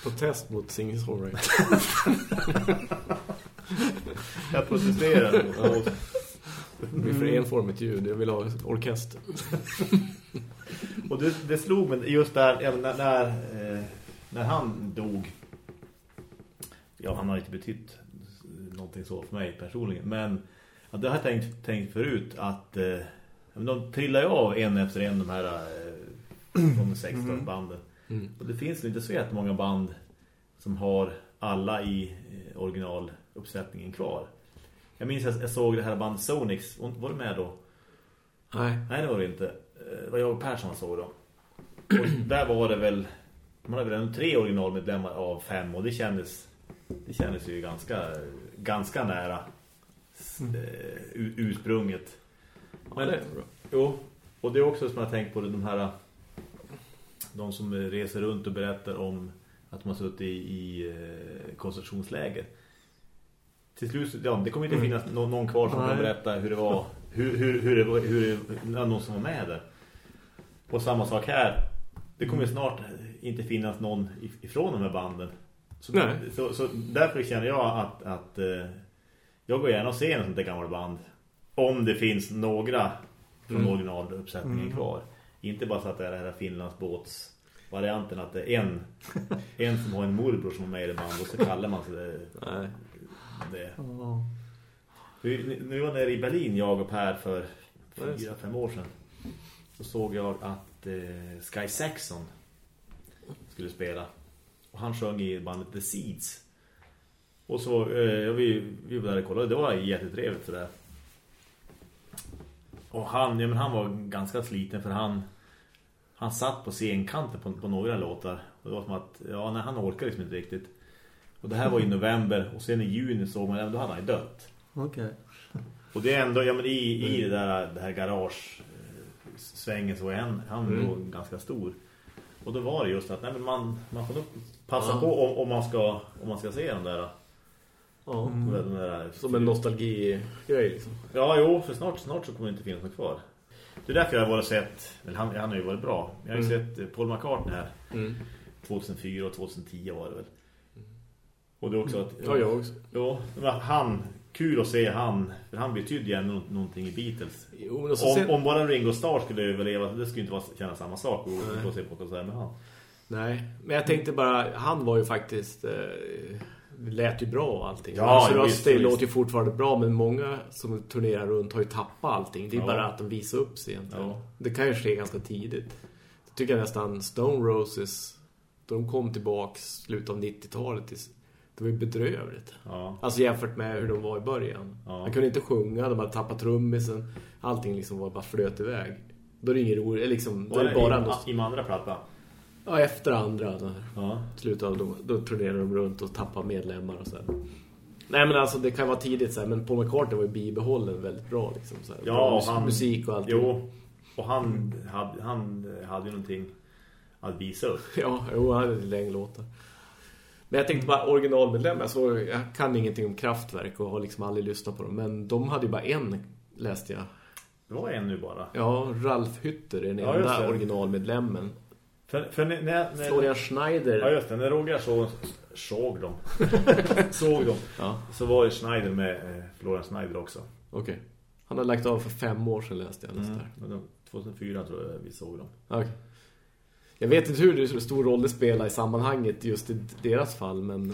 Protest mot singer-songwriter. (laughs) Jag protesterar mot Det blir för enformigt ljud. Jag vill ha orkester. (laughs) Och det, det slog mig just där när, när, eh, när han dog. Ja, han har inte betytt någonting så för mig personligen. Men ja, det har jag tänkt, tänkt förut att eh, de trillar ju av en efter en de här eh, de (clears throat) 16 banden. Mm. Och det finns inte så jättemånga band som har alla i eh, originaluppsättningen kvar. Jag minns att jag såg det här bandet Sonix. Var du med då? Nej. Nej, det var det inte. Eh, Det var jag och Persson såg dem. Och (clears throat) där var det väl... Man hade väl tre originalmedlemmar av fem. Och det kändes... Det kändes ju ganska, ganska nära eh, u- ursprunget. Men det är bra. Jo, och det är också som jag har tänkt på det, de här... De som reser runt och berättar om att de har suttit i, i eh, koncentrationsläger. Till slut, ja, det kommer inte finnas någon, någon kvar som kan Nej. berätta hur det var, hur, hur, hur, det, var- hur det, någon som var med där. Och samma sak här. Det kommer ju snart inte finnas någon if- ifrån de här banden. Så, Nej. så, så därför känner jag att, att eh, jag går gärna och ser en sånt där gamla band. Om det finns några från Mm. originaluppsättningen Mm. kvar. Inte bara så att det är det här Finlandsbåts varianten att det är en, en som har en morbror som är med i det band och så kallar man sig det. Nej. det. Vi, nu var nere i Berlin, jag och Per, för fyra, fem år sedan. Så såg jag att eh, Sky Saxon skulle spela. Han sjöng i bandet The Seeds. Och så, eh, vi, vi var där och kollade. Det var jättetrevligt sådär. Och han, ja, men han var ganska sliten för han han satt på scenkanten på, på några låtar. Och det var som att, ja, nej, han orkade liksom inte riktigt. Och det här var i november och sen i juni såg man, ja, då hade han ju dött. Okej. Och det är ändå, ja men i, i det där det här garage eh, svängen så är han, han Mm. då ganska stor. Och då var det just att nej, men man, man får nog passa Ja. på om, om, man ska, om man ska se de där. Ja. De där, de där Som en nostalgi-grej liksom. Ja, jo, för snart, snart så kommer det inte finnas något kvar. Det är därför jag har varit sett, eller han, han har ju varit bra. Jag har ju Mm. sett eh, Paul McCartney här. Mm. 2004 och 2010 var det väl. Och det är också att... Ja, jag också. Men han, kul att se han, för han betydde ju ändå någonting i Beatles. Jo, men och så Om, sen... om bara Ringo Starr skulle överleva, det skulle inte vara, känna samma sak att få se på konsert med han. Nej, men jag tänkte bara, han var ju faktiskt... Eh, det lät ju bra och allting. Ja, Hans jo, röst visst, det låter ju fortfarande bra, men många som turnerar runt har ju tappat allting. Det är Ja. bara att de visar upp sig egentligen. Ja. Det kan ju ske ganska tidigt. Jag tycker nästan Stone Roses, de kom tillbaks slutet av 90-talet, det var ju bedrövligt. Ja. Alltså jämfört med hur de var i början. Ja. Han kunde inte sjunga, de hade tappat trummisen. Allting liksom var bara flöt iväg. Då är det ingen roligt, liksom, Var det det bara i, något, i andra platta? ja, efter andra. Då, Ja. slutet av då, då turnerade de runt och tappade medlemmar och så här. Nej men alltså det kan vara tidigt så här, men Paul McCartney var ju bibehållen väldigt bra liksom så här. Ja, Bra han- musik och allt. Jo, och han, hade, han hade ju någonting att visa upp. (laughs) Ja, jo, han hade längre låtar. Men jag tänkte bara originalmedlemmar så jag kan ingenting om Kraftwerk och har liksom aldrig lyssnat på dem, men de hade ju bara en läste jag. Det var en nu bara. Ja, Ralf Hytter är den Ja, enda originalmedlemmen. För, för när, när, Florian Schneider. Ja just det, när Roger såg, såg dem. (laughs) såg dem. Ja, Så var ju Schneider med eh, Florian Schneider också. okej. Han har lagt av för fem år sedan läste jag nästan. Men de- 2004 tror jag vi såg dem. Okej. Jag vet inte hur det stor roll det spelar i sammanhanget just i deras fall, men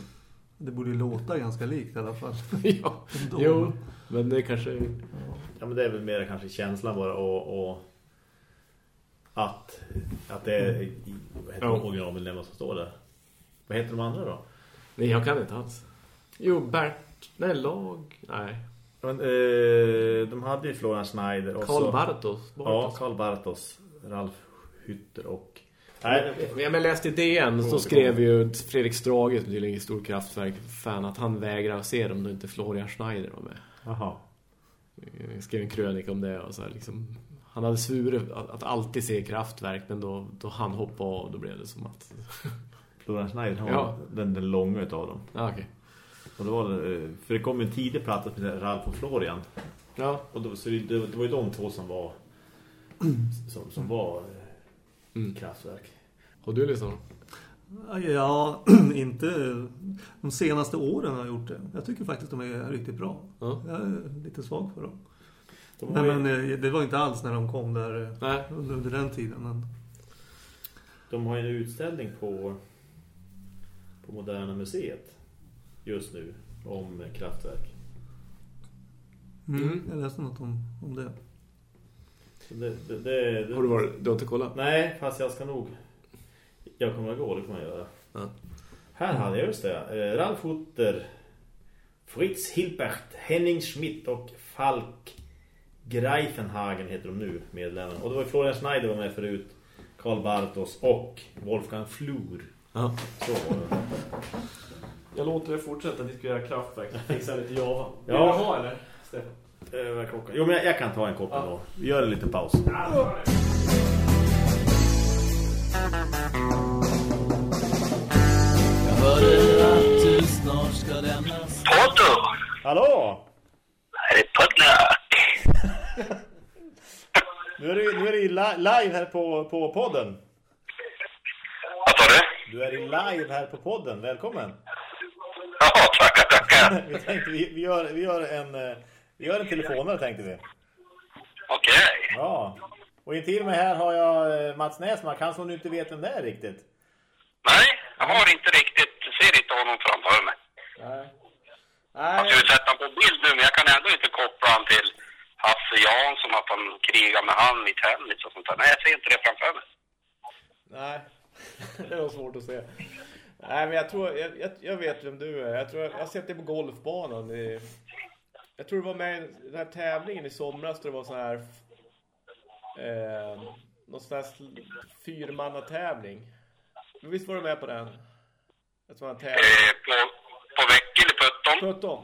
Det borde ju låta ganska likt i alla fall. (laughs) ja, Ändå. jo, men det kanske Ja men det är väl mer kanske känslan bara och, och att, att det är vad heter Ja. de originalmedlemmar som står där. Vad heter de andra då? Nej, jag kan inte alls. Jo, Bert, nej, lag, nej. Men, eh, de hade ju Florian Schneider och Karl så, Bartos. Ja, Bartos. Karl Bartos, Ralf Hytter och Nej, Ja, men jag läste i DN så skrev ju Fredrik Strage, som tydligen är stor kraftverk-fan, att han vägrar se dem då inte Florian Schneider var med. Jaha. Jag skrev en krönika om det och så här, liksom, han hade svurit att, att alltid se kraftverk men då, då han hoppade av då blev det som att... (laughs) Florian Schneider har Ja. den, den långa utav dem. ja, okej. Och det var, eh, för det kom en tidig platta med Ralf och Florian. Ja. Och då, så det, det var ju de två som var som, som var eh, Mm. kraftverk. Och du lyssnar? Ja, (clears throat) inte de senaste åren har jag gjort det. Jag tycker faktiskt de är riktigt bra. Ja. Jag är lite svag för dem. De Nej, har ju, men eh, det var inte alls när de kom där eh, Nej. under, under den tiden. Men... de har ju en utställning på på Moderna Museet just nu om kraftverk. Mm. Jag läste något om, om det, det, det, det, Har du, varit, du har inte kollat? Nej, fast jag ska nog jag kommer att gå, det kommer jag göra. Ja. Här hade jag just det. Eh, Ralf Hutter, Fritz Hilbert, Henning Schmidt och Falk Greifenhagen heter de nu medlemmarna. Och det var Florian Schneider var med förut. Karl Bartos och Wolfgang Flur. Ja. Så var det. Jag låter dig fortsätta diskutera kraftverk. Fixa lite Java. Vill du ha eller? Stefan? Eh? Jo, men jag, jag kan ta en kopp ändå. Vi gör en liten paus. Jag snart ska lämna stan Poddo! Hallå! Här är Podlack. Nu är du, nu är du live här på, på podden. Vad sa du? Du är i live här på podden. Välkommen. Jaha, tackar, tackar. (laughs) vi tänkte vi, vi, gör, vi gör en eh, vi gör en telefonare tänkte vi. Okej. Ja. Och intill mig här har jag eh, Mats Näsmark, han som du inte vet vem det är riktigt. Nej, jag har inte riktigt, ser inte honom framför mig. Nej. Jag skulle sätta honom på bild nu, men jag kan ändå inte koppla han till Hasse Jansson, att han krigar med han i tennis och sånt där. Nej, jag ser inte det framför mig. Nej, (laughs) det var svårt att se. Nej, men jag tror, jag, jag, jag vet vem du är. Jag tror jag har sett dig på golfbanan. I, jag tror du var med i den här tävlingen i somras där det var sån här eh, någon sån här fyrmannatävling. Visst var du med på den? En sån här tävling. Eh, på, 17. 17.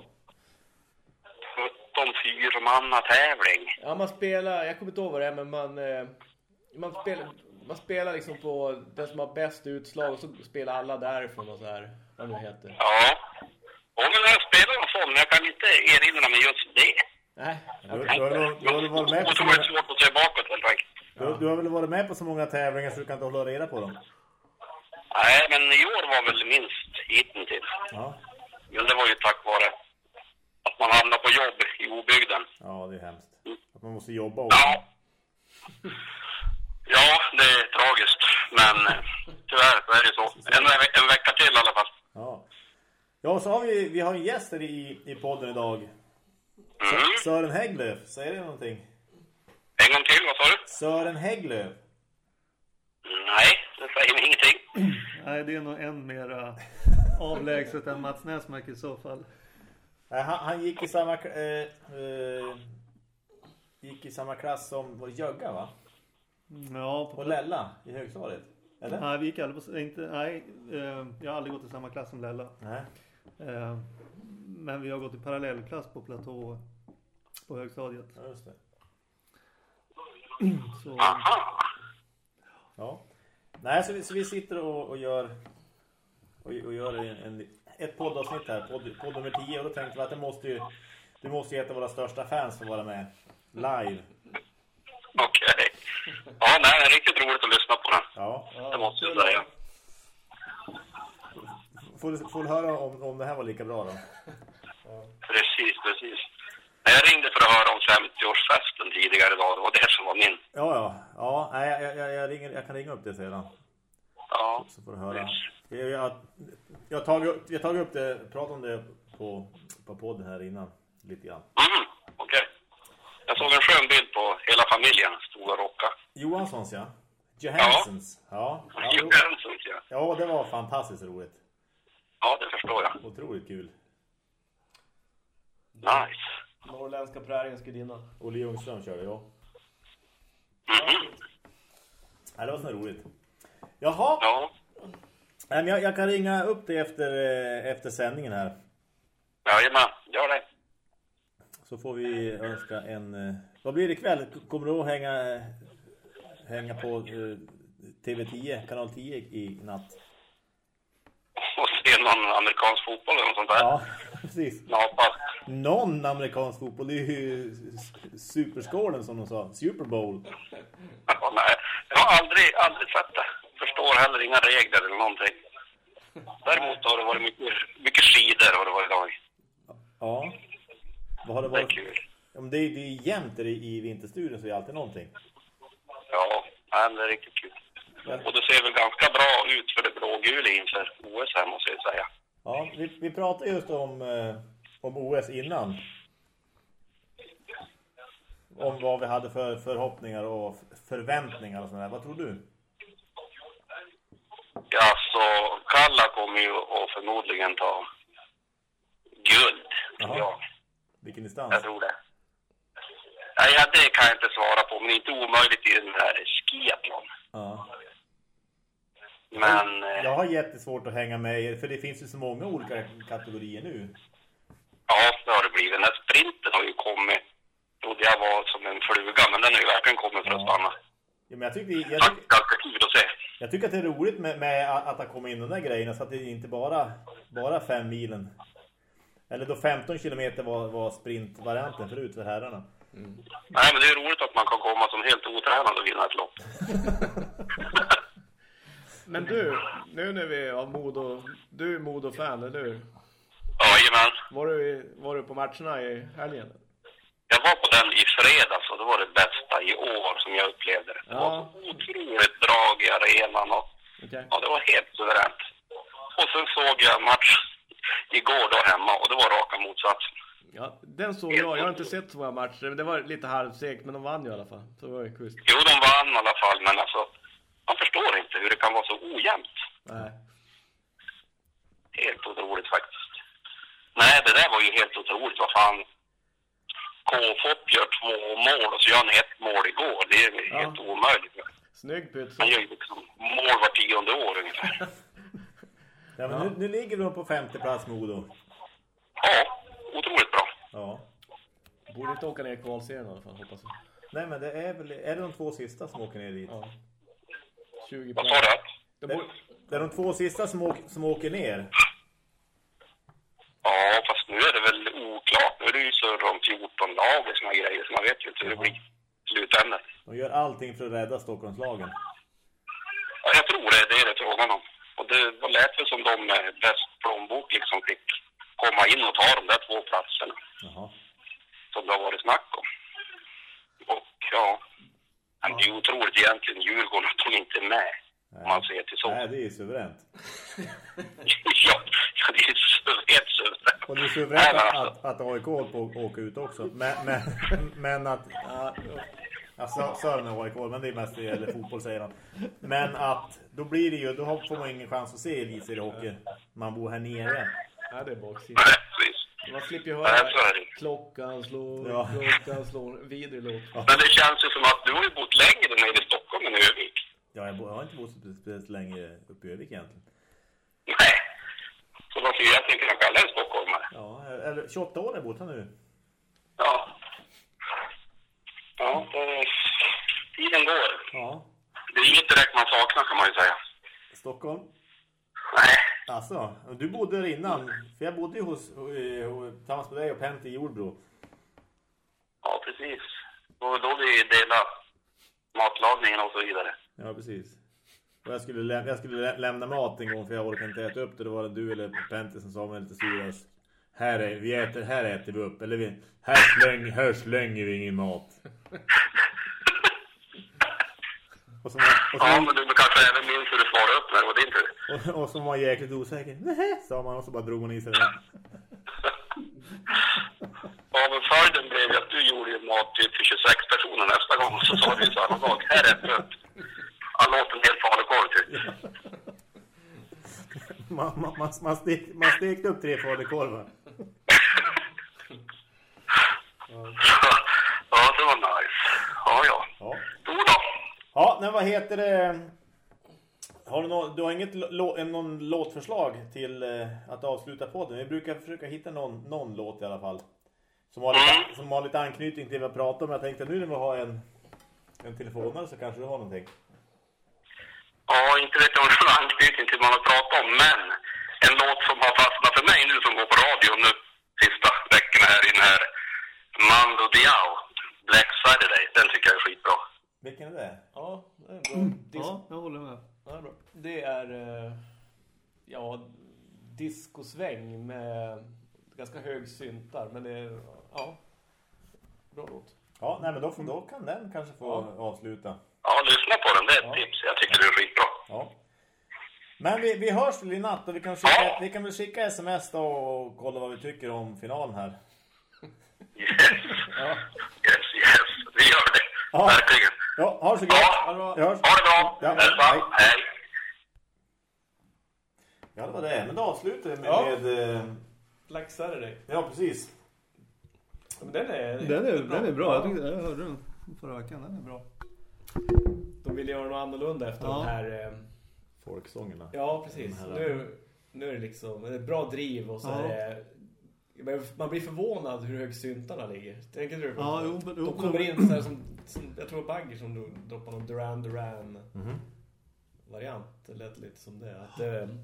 17 fyrmannatävling. Ja, man spelar, jag kommer inte ihåg vad det är, men man, eh, man, spelar, man spelar liksom på den som har bäst utslag och så spelar alla därifrån och så här, vad nu heter. Ja. Ja, men jag spelar en sån, men jag kan inte erinra mig just det. Nej. Du, du, du, du har väl varit med på så många... svårt att se bakåt helt enkelt. Du, du har väl varit med på så många tävlingar så du kan inte hålla reda på dem? Nej, men i år var väl minst hittills. Ja. Men det var ju tack vare att man hamnade på jobb i obygden. Ja, det är hemskt. Att man måste jobba också. Ja. Ja, det är tragiskt. Men eh, tyvärr så är det så. En, en vecka till i alla fall. Ja. Ja, så har vi, vi har en gäst här i, i podden idag. Mm. Sören Hägglöf, säger det någonting? En gång till, vad sa du? Sören Hägglöf. Nej, det säger mig ingenting. Nej, det är nog än mer (laughs) avlägset än Mats Näsmark i så fall. Han, han gick i samma eh, eh, gick i samma klass som var Jögga va? Ja, Och på... Lella i högstadiet. Eller? Nej, vi gick aldrig på... Inte, nej, eh, jag har aldrig gått i samma klass som Lella. Nej. Eh, men vi har gått i parallellklass på platå på högstadiet. Ja, just det. Så. Ja. Nej, så vi, så vi sitter och, och gör och, och gör en, en, ett poddavsnitt här, podd, podd nummer 10 och då tänkte vi att det måste ju du måste ju av våra största fans för att vara med live. Okej. Ja, nej, det är riktigt roligt att lyssna på den. Ja. Det måste jag säga. Får, du- får du höra om, om det här var lika bra då? Precis, precis. Jag ringde för att höra om 50-årsfesten tidigare idag. Det var det som var min. Ja, ja. Ja, nej, jag, jag, jag, ringer, jag kan ringa upp det sedan. Ja. Så får du höra. Jag, jag, upp- jag tagit upp det, pratat om det på, på podden här innan. Lite grann. Mm, okej. Jag såg en skön bild på hela familjen. Stod och rockade. Johanssons, ja. Johanssons. Ja. Ja, Jo, jo. Jönssons, ja. ja, det var fantastiskt roligt. Ja, det förstår jag. Otroligt kul. Nice. Norrländska präriens gudinna. Olle Ljungström körde, ja. Mhm. Ja, det var så roligt. Jaha, Ja. Nej, men jag, jag kan ringa upp det efter, eh, efter sändningen här. Jajamän, gör det. Så får vi önska en... eh, Vad blir det ikväll? Kommer du att hänga, hänga på eh, TV10, kanal 10 i natt? Och se någon amerikansk fotboll eller något sånt där. Ja, (laughs) precis. Någon amerikansk fotboll, det är ju superskålen som de sa. Super Bowl. Ja, nej, jag har aldrig, aldrig sett det. Förstår heller inga regler eller någonting. Däremot har det varit mycket, mycket skidor har det varit idag. Ja. Vad har det Det är varit? kul. Men det är det är jämnt i, vinterstudion så är det alltid någonting. Ja, nej, det är riktigt kul. Och det ser väl ganska bra ut för det blågula inför OS här måste jag säga. Ja, vi, vi pratade just om, eh, om OS innan. Om vad vi hade för förhoppningar och förväntningar och sådär. Vad tror du? Ja, så Kalla kommer ju att förmodligen ta guld, tror jag. Vilken Jag instans? tror det. Ja, ja, det kan jag inte svara på, men det är inte omöjligt i den här skiathlon. Ja. Men Jag har jättesvårt att hänga med er, för det finns ju så många olika kategorier nu. ja, det har det blivit. Den här sprinten har ju kommit. Trodde jag var som en fluga, men den har ju verkligen kommit för att Ja. stanna. Ja, men jag, tycker, jag, Ganska kul att se. jag tycker att det är roligt med, med att det kommer in de där grejerna så att det inte bara, bara fem milen. Eller då 15 kilometer var, var sprintvarianten förut för herrarna. Nej, men det är roligt att man kan komma som helt otränad och vinna ett lopp. (laughs) Men du, nu när vi har Modo, du är Modo-fan, eller hur? Jajamän. Var du, var du på matcherna i helgen? Jag var på den i fredags och det var det bästa i år som jag upplevde det. Det var så otroligt drag i arenan och Okej. ja, det var helt suveränt. Och sen såg jag match igår då hemma och det var raka motsatsen. Ja, den såg jag. Jag har inte sett så många matcher. Det var lite halvsegt, men de vann ju i alla fall. Så det var ju schysst. Jo, de vann i alla fall, men alltså man förstår inte hur det kan vara så ojämnt. Nej. Helt otroligt faktiskt. Nej, det där var ju helt otroligt. Vad fan. K-Fopp gör två mål och så gör han ett mål igår. Det är ju Ja. helt omöjligt. Snygg pyts. Han gör ju liksom mål var tionde år ungefär. (laughs) Ja, men Nu, nu ligger de på femte plats Modo. Ja, otroligt bra. Ja. Borde inte åka ner i kvalserien i alla fall, hoppas jag. Nej men det är väl, är det de två sista som åker ner dit? Ja. 20 Vad sa du? Det det är de två sista som, åker, som åker ner. Ja, fast nu är det väl oklart. Nu är det ju så om 14 lag och såna grejer, så man vet ju inte hur det blir slutändan. De gör allting för att rädda Stockholmslagen. Ja, jag tror det är det det är frågan om. Och det var lät väl som de med bäst plånbok liksom fick komma in och ta de där två platserna Jaha. som det har varit snack om. Och ja, men det är ju otroligt egentligen Djurgården att de inte är med. Om man ser till så. Nej, det är ju suveränt. (laughs) ja, det är helt suveränt. Och det är Nej, suveränt att, alltså, att, att AIK håller på att åka ut också. Men, men, (laughs) men att... Ja, alltså, Sören är AIK, men det är mest det gäller fotboll säger han. Men att då blir det ju, då får man ingen chans att se elitseriehockey. Man bor här nere. Ja, det är baksidan. nej. Man slipper ju Nej, höra klockan slår, Ja. klockan slår. Vidrig låt. Men det känns ju som att du har ju bott längre nere i Stockholm än i. Ja, jag, jag har inte bott speciellt länge uppe i Övik egentligen. Nej. Så skulle ju egentligen kunna kalla dig stockholmare. Ja, eller 28 år har jag bott här nu. Ja. Ja, det, tiden går. Ja, Det är inget direkt man saknar kan man ju säga. Stockholm. Nej. Alltså, du bodde där innan. För jag bodde ju hos, tillsammans med dig och Pent i Jordbro. Ja, precis. Och då vi delar matlagningen och så vidare. Ja, precis. Och jag skulle, lä- jag skulle lä- lämna mat en gång för jag orkade inte äta upp det. Då var det du eller Pente som sa med lite röst. Här, är, vi äter, här äter vi upp. Eller vi, här, släng, här slänger vi ingen mat. Och som, och, Ja, som, men du kanske även minns hur du svarade upp när det var din tur. och, och som var jäkligt osäker. Nej, sa man och så bara drog man i sig den. (laughs) Ja, men följden blev att du gjorde ju mat typ för 26 personer nästa gång. Så sa du ju samma sak. Här är det upp. Han låt en hel falukorv typ. (laughs) Man, man, man, man, stek, man stekte upp tre falukorvar. (laughs) Ja, det var nice. Ja, ja. Ja. Jo då. Ja, men vad heter det? Har du, nå du har inget lå någon låtförslag till eh, att avsluta podden? Vi brukar försöka hitta någon, någon låt i alla fall. som, har lite, som har lite anknytning till vad jag pratar om. Jag tänkte nu när vi har en, en telefonare så kanske du har någonting. Ja, inte vet jag om det har anknytning till vad man har pratat om, men en låt som har fastnat för mig nu som går på radio nu sista veckorna här i den här Mando Diao, Black Saturday, den tycker jag är skitbra. Vilken är det? Ja, det är bra. Dis- Ja, jag håller med. Ja, det är bra. Det är eh, ja, discosväng med ganska hög syntar, men det är ja, bra låt. Ja, nej men då, får- då kan den kanske få Ja. avsluta. Ja, lyssna på den, det är ett tips. Jag tycker det är skitbra. Ja. Men vi, vi hörs väl i natt och vi kan, skicka, vi kan väl skicka sms då och kolla vad vi tycker om finalen här. Yes. Yes, yes. Vi gör det. Ja. Verkligen. Ja, ha det så gott. Ja. Vi hörs. Ha det bra. Ja, hej. Hej. Ja, det var det. Men då avslutar vi med... Ja. med eh, Black Saturday. ja, precis. Men den är, Den är, den är bra. Jag, tyckte, jag hörde den förra veckan. Den är bra. De vill göra något annorlunda efter Ja. de här... Eh, Folksångerna. ja, precis. Här- Nu, nu är det liksom ett bra driv och så Ja. är det... Man blir förvånad hur hög syntarna ligger. Tänker du på Ja, jo, men- jo, De kommer in så här som, som... Jag tror Bagger som droppar någon Duran Duran Mhm. variant. Det lät lite som det. Att, eh,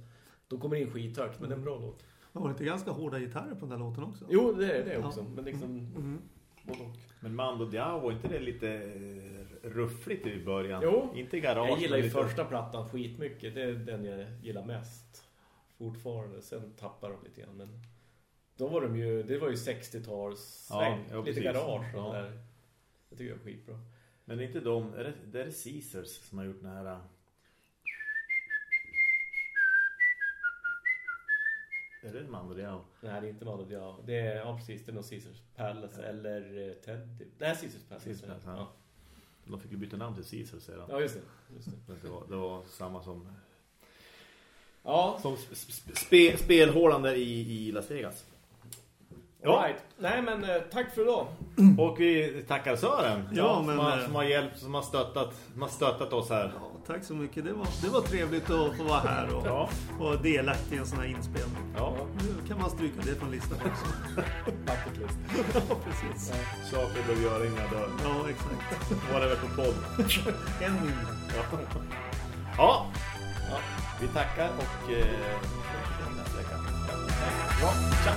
de kommer in skithögt, men det är en bra låt. Det var inte ganska hårda gitarrer på den där låten också. Jo, det är det också. Ja. Men liksom... Mm. Och. Men Mando Diao, var inte det lite eh, ruffligt i början? Jo. Inte i garage. Jag gillar ju lite... första plattan skitmycket. Det är den jag gillar mest. Fortfarande. Sen tappar de lite grann. Men då var de ju... Det var ju 60-tals Ja, ja, lite garage Ja. där. Det tycker jag är skitbra. Men inte de... Är det, det är det Caesars som har gjort den här... eh, Är det Mando Diao? Nej, det är inte Mando Diao. Det är, ja precis, det är nog Caesars Palace eller eh, Teddy. Nej, Caesars Palace. Caesars Palace, ja. Ja. De fick ju byta namn till Caesars sedan. ja, just det. Just det. Det var, det var samma som, Ja, som sp spe, spelhålan där i, i Las Vegas. Ja. right. Nej, men eh, tack för idag. (clears throat) Och vi tackar Sören Ja, som, men, har, eh, som har hjälpt, som har stöttat, som har stöttat oss här. Ja, tack så mycket. Det var, det var trevligt att få vara här och Ja. vara delaktig i en sån här inspelning. Ja, kan man stryka det från listan också. (laughs) Bucket list. ja, precis. saker bör göra innan dör. Ja, exakt. Väl på podd. (laughs) En mindre. Ja. ja. Vi tackar och eh. Ja, tja!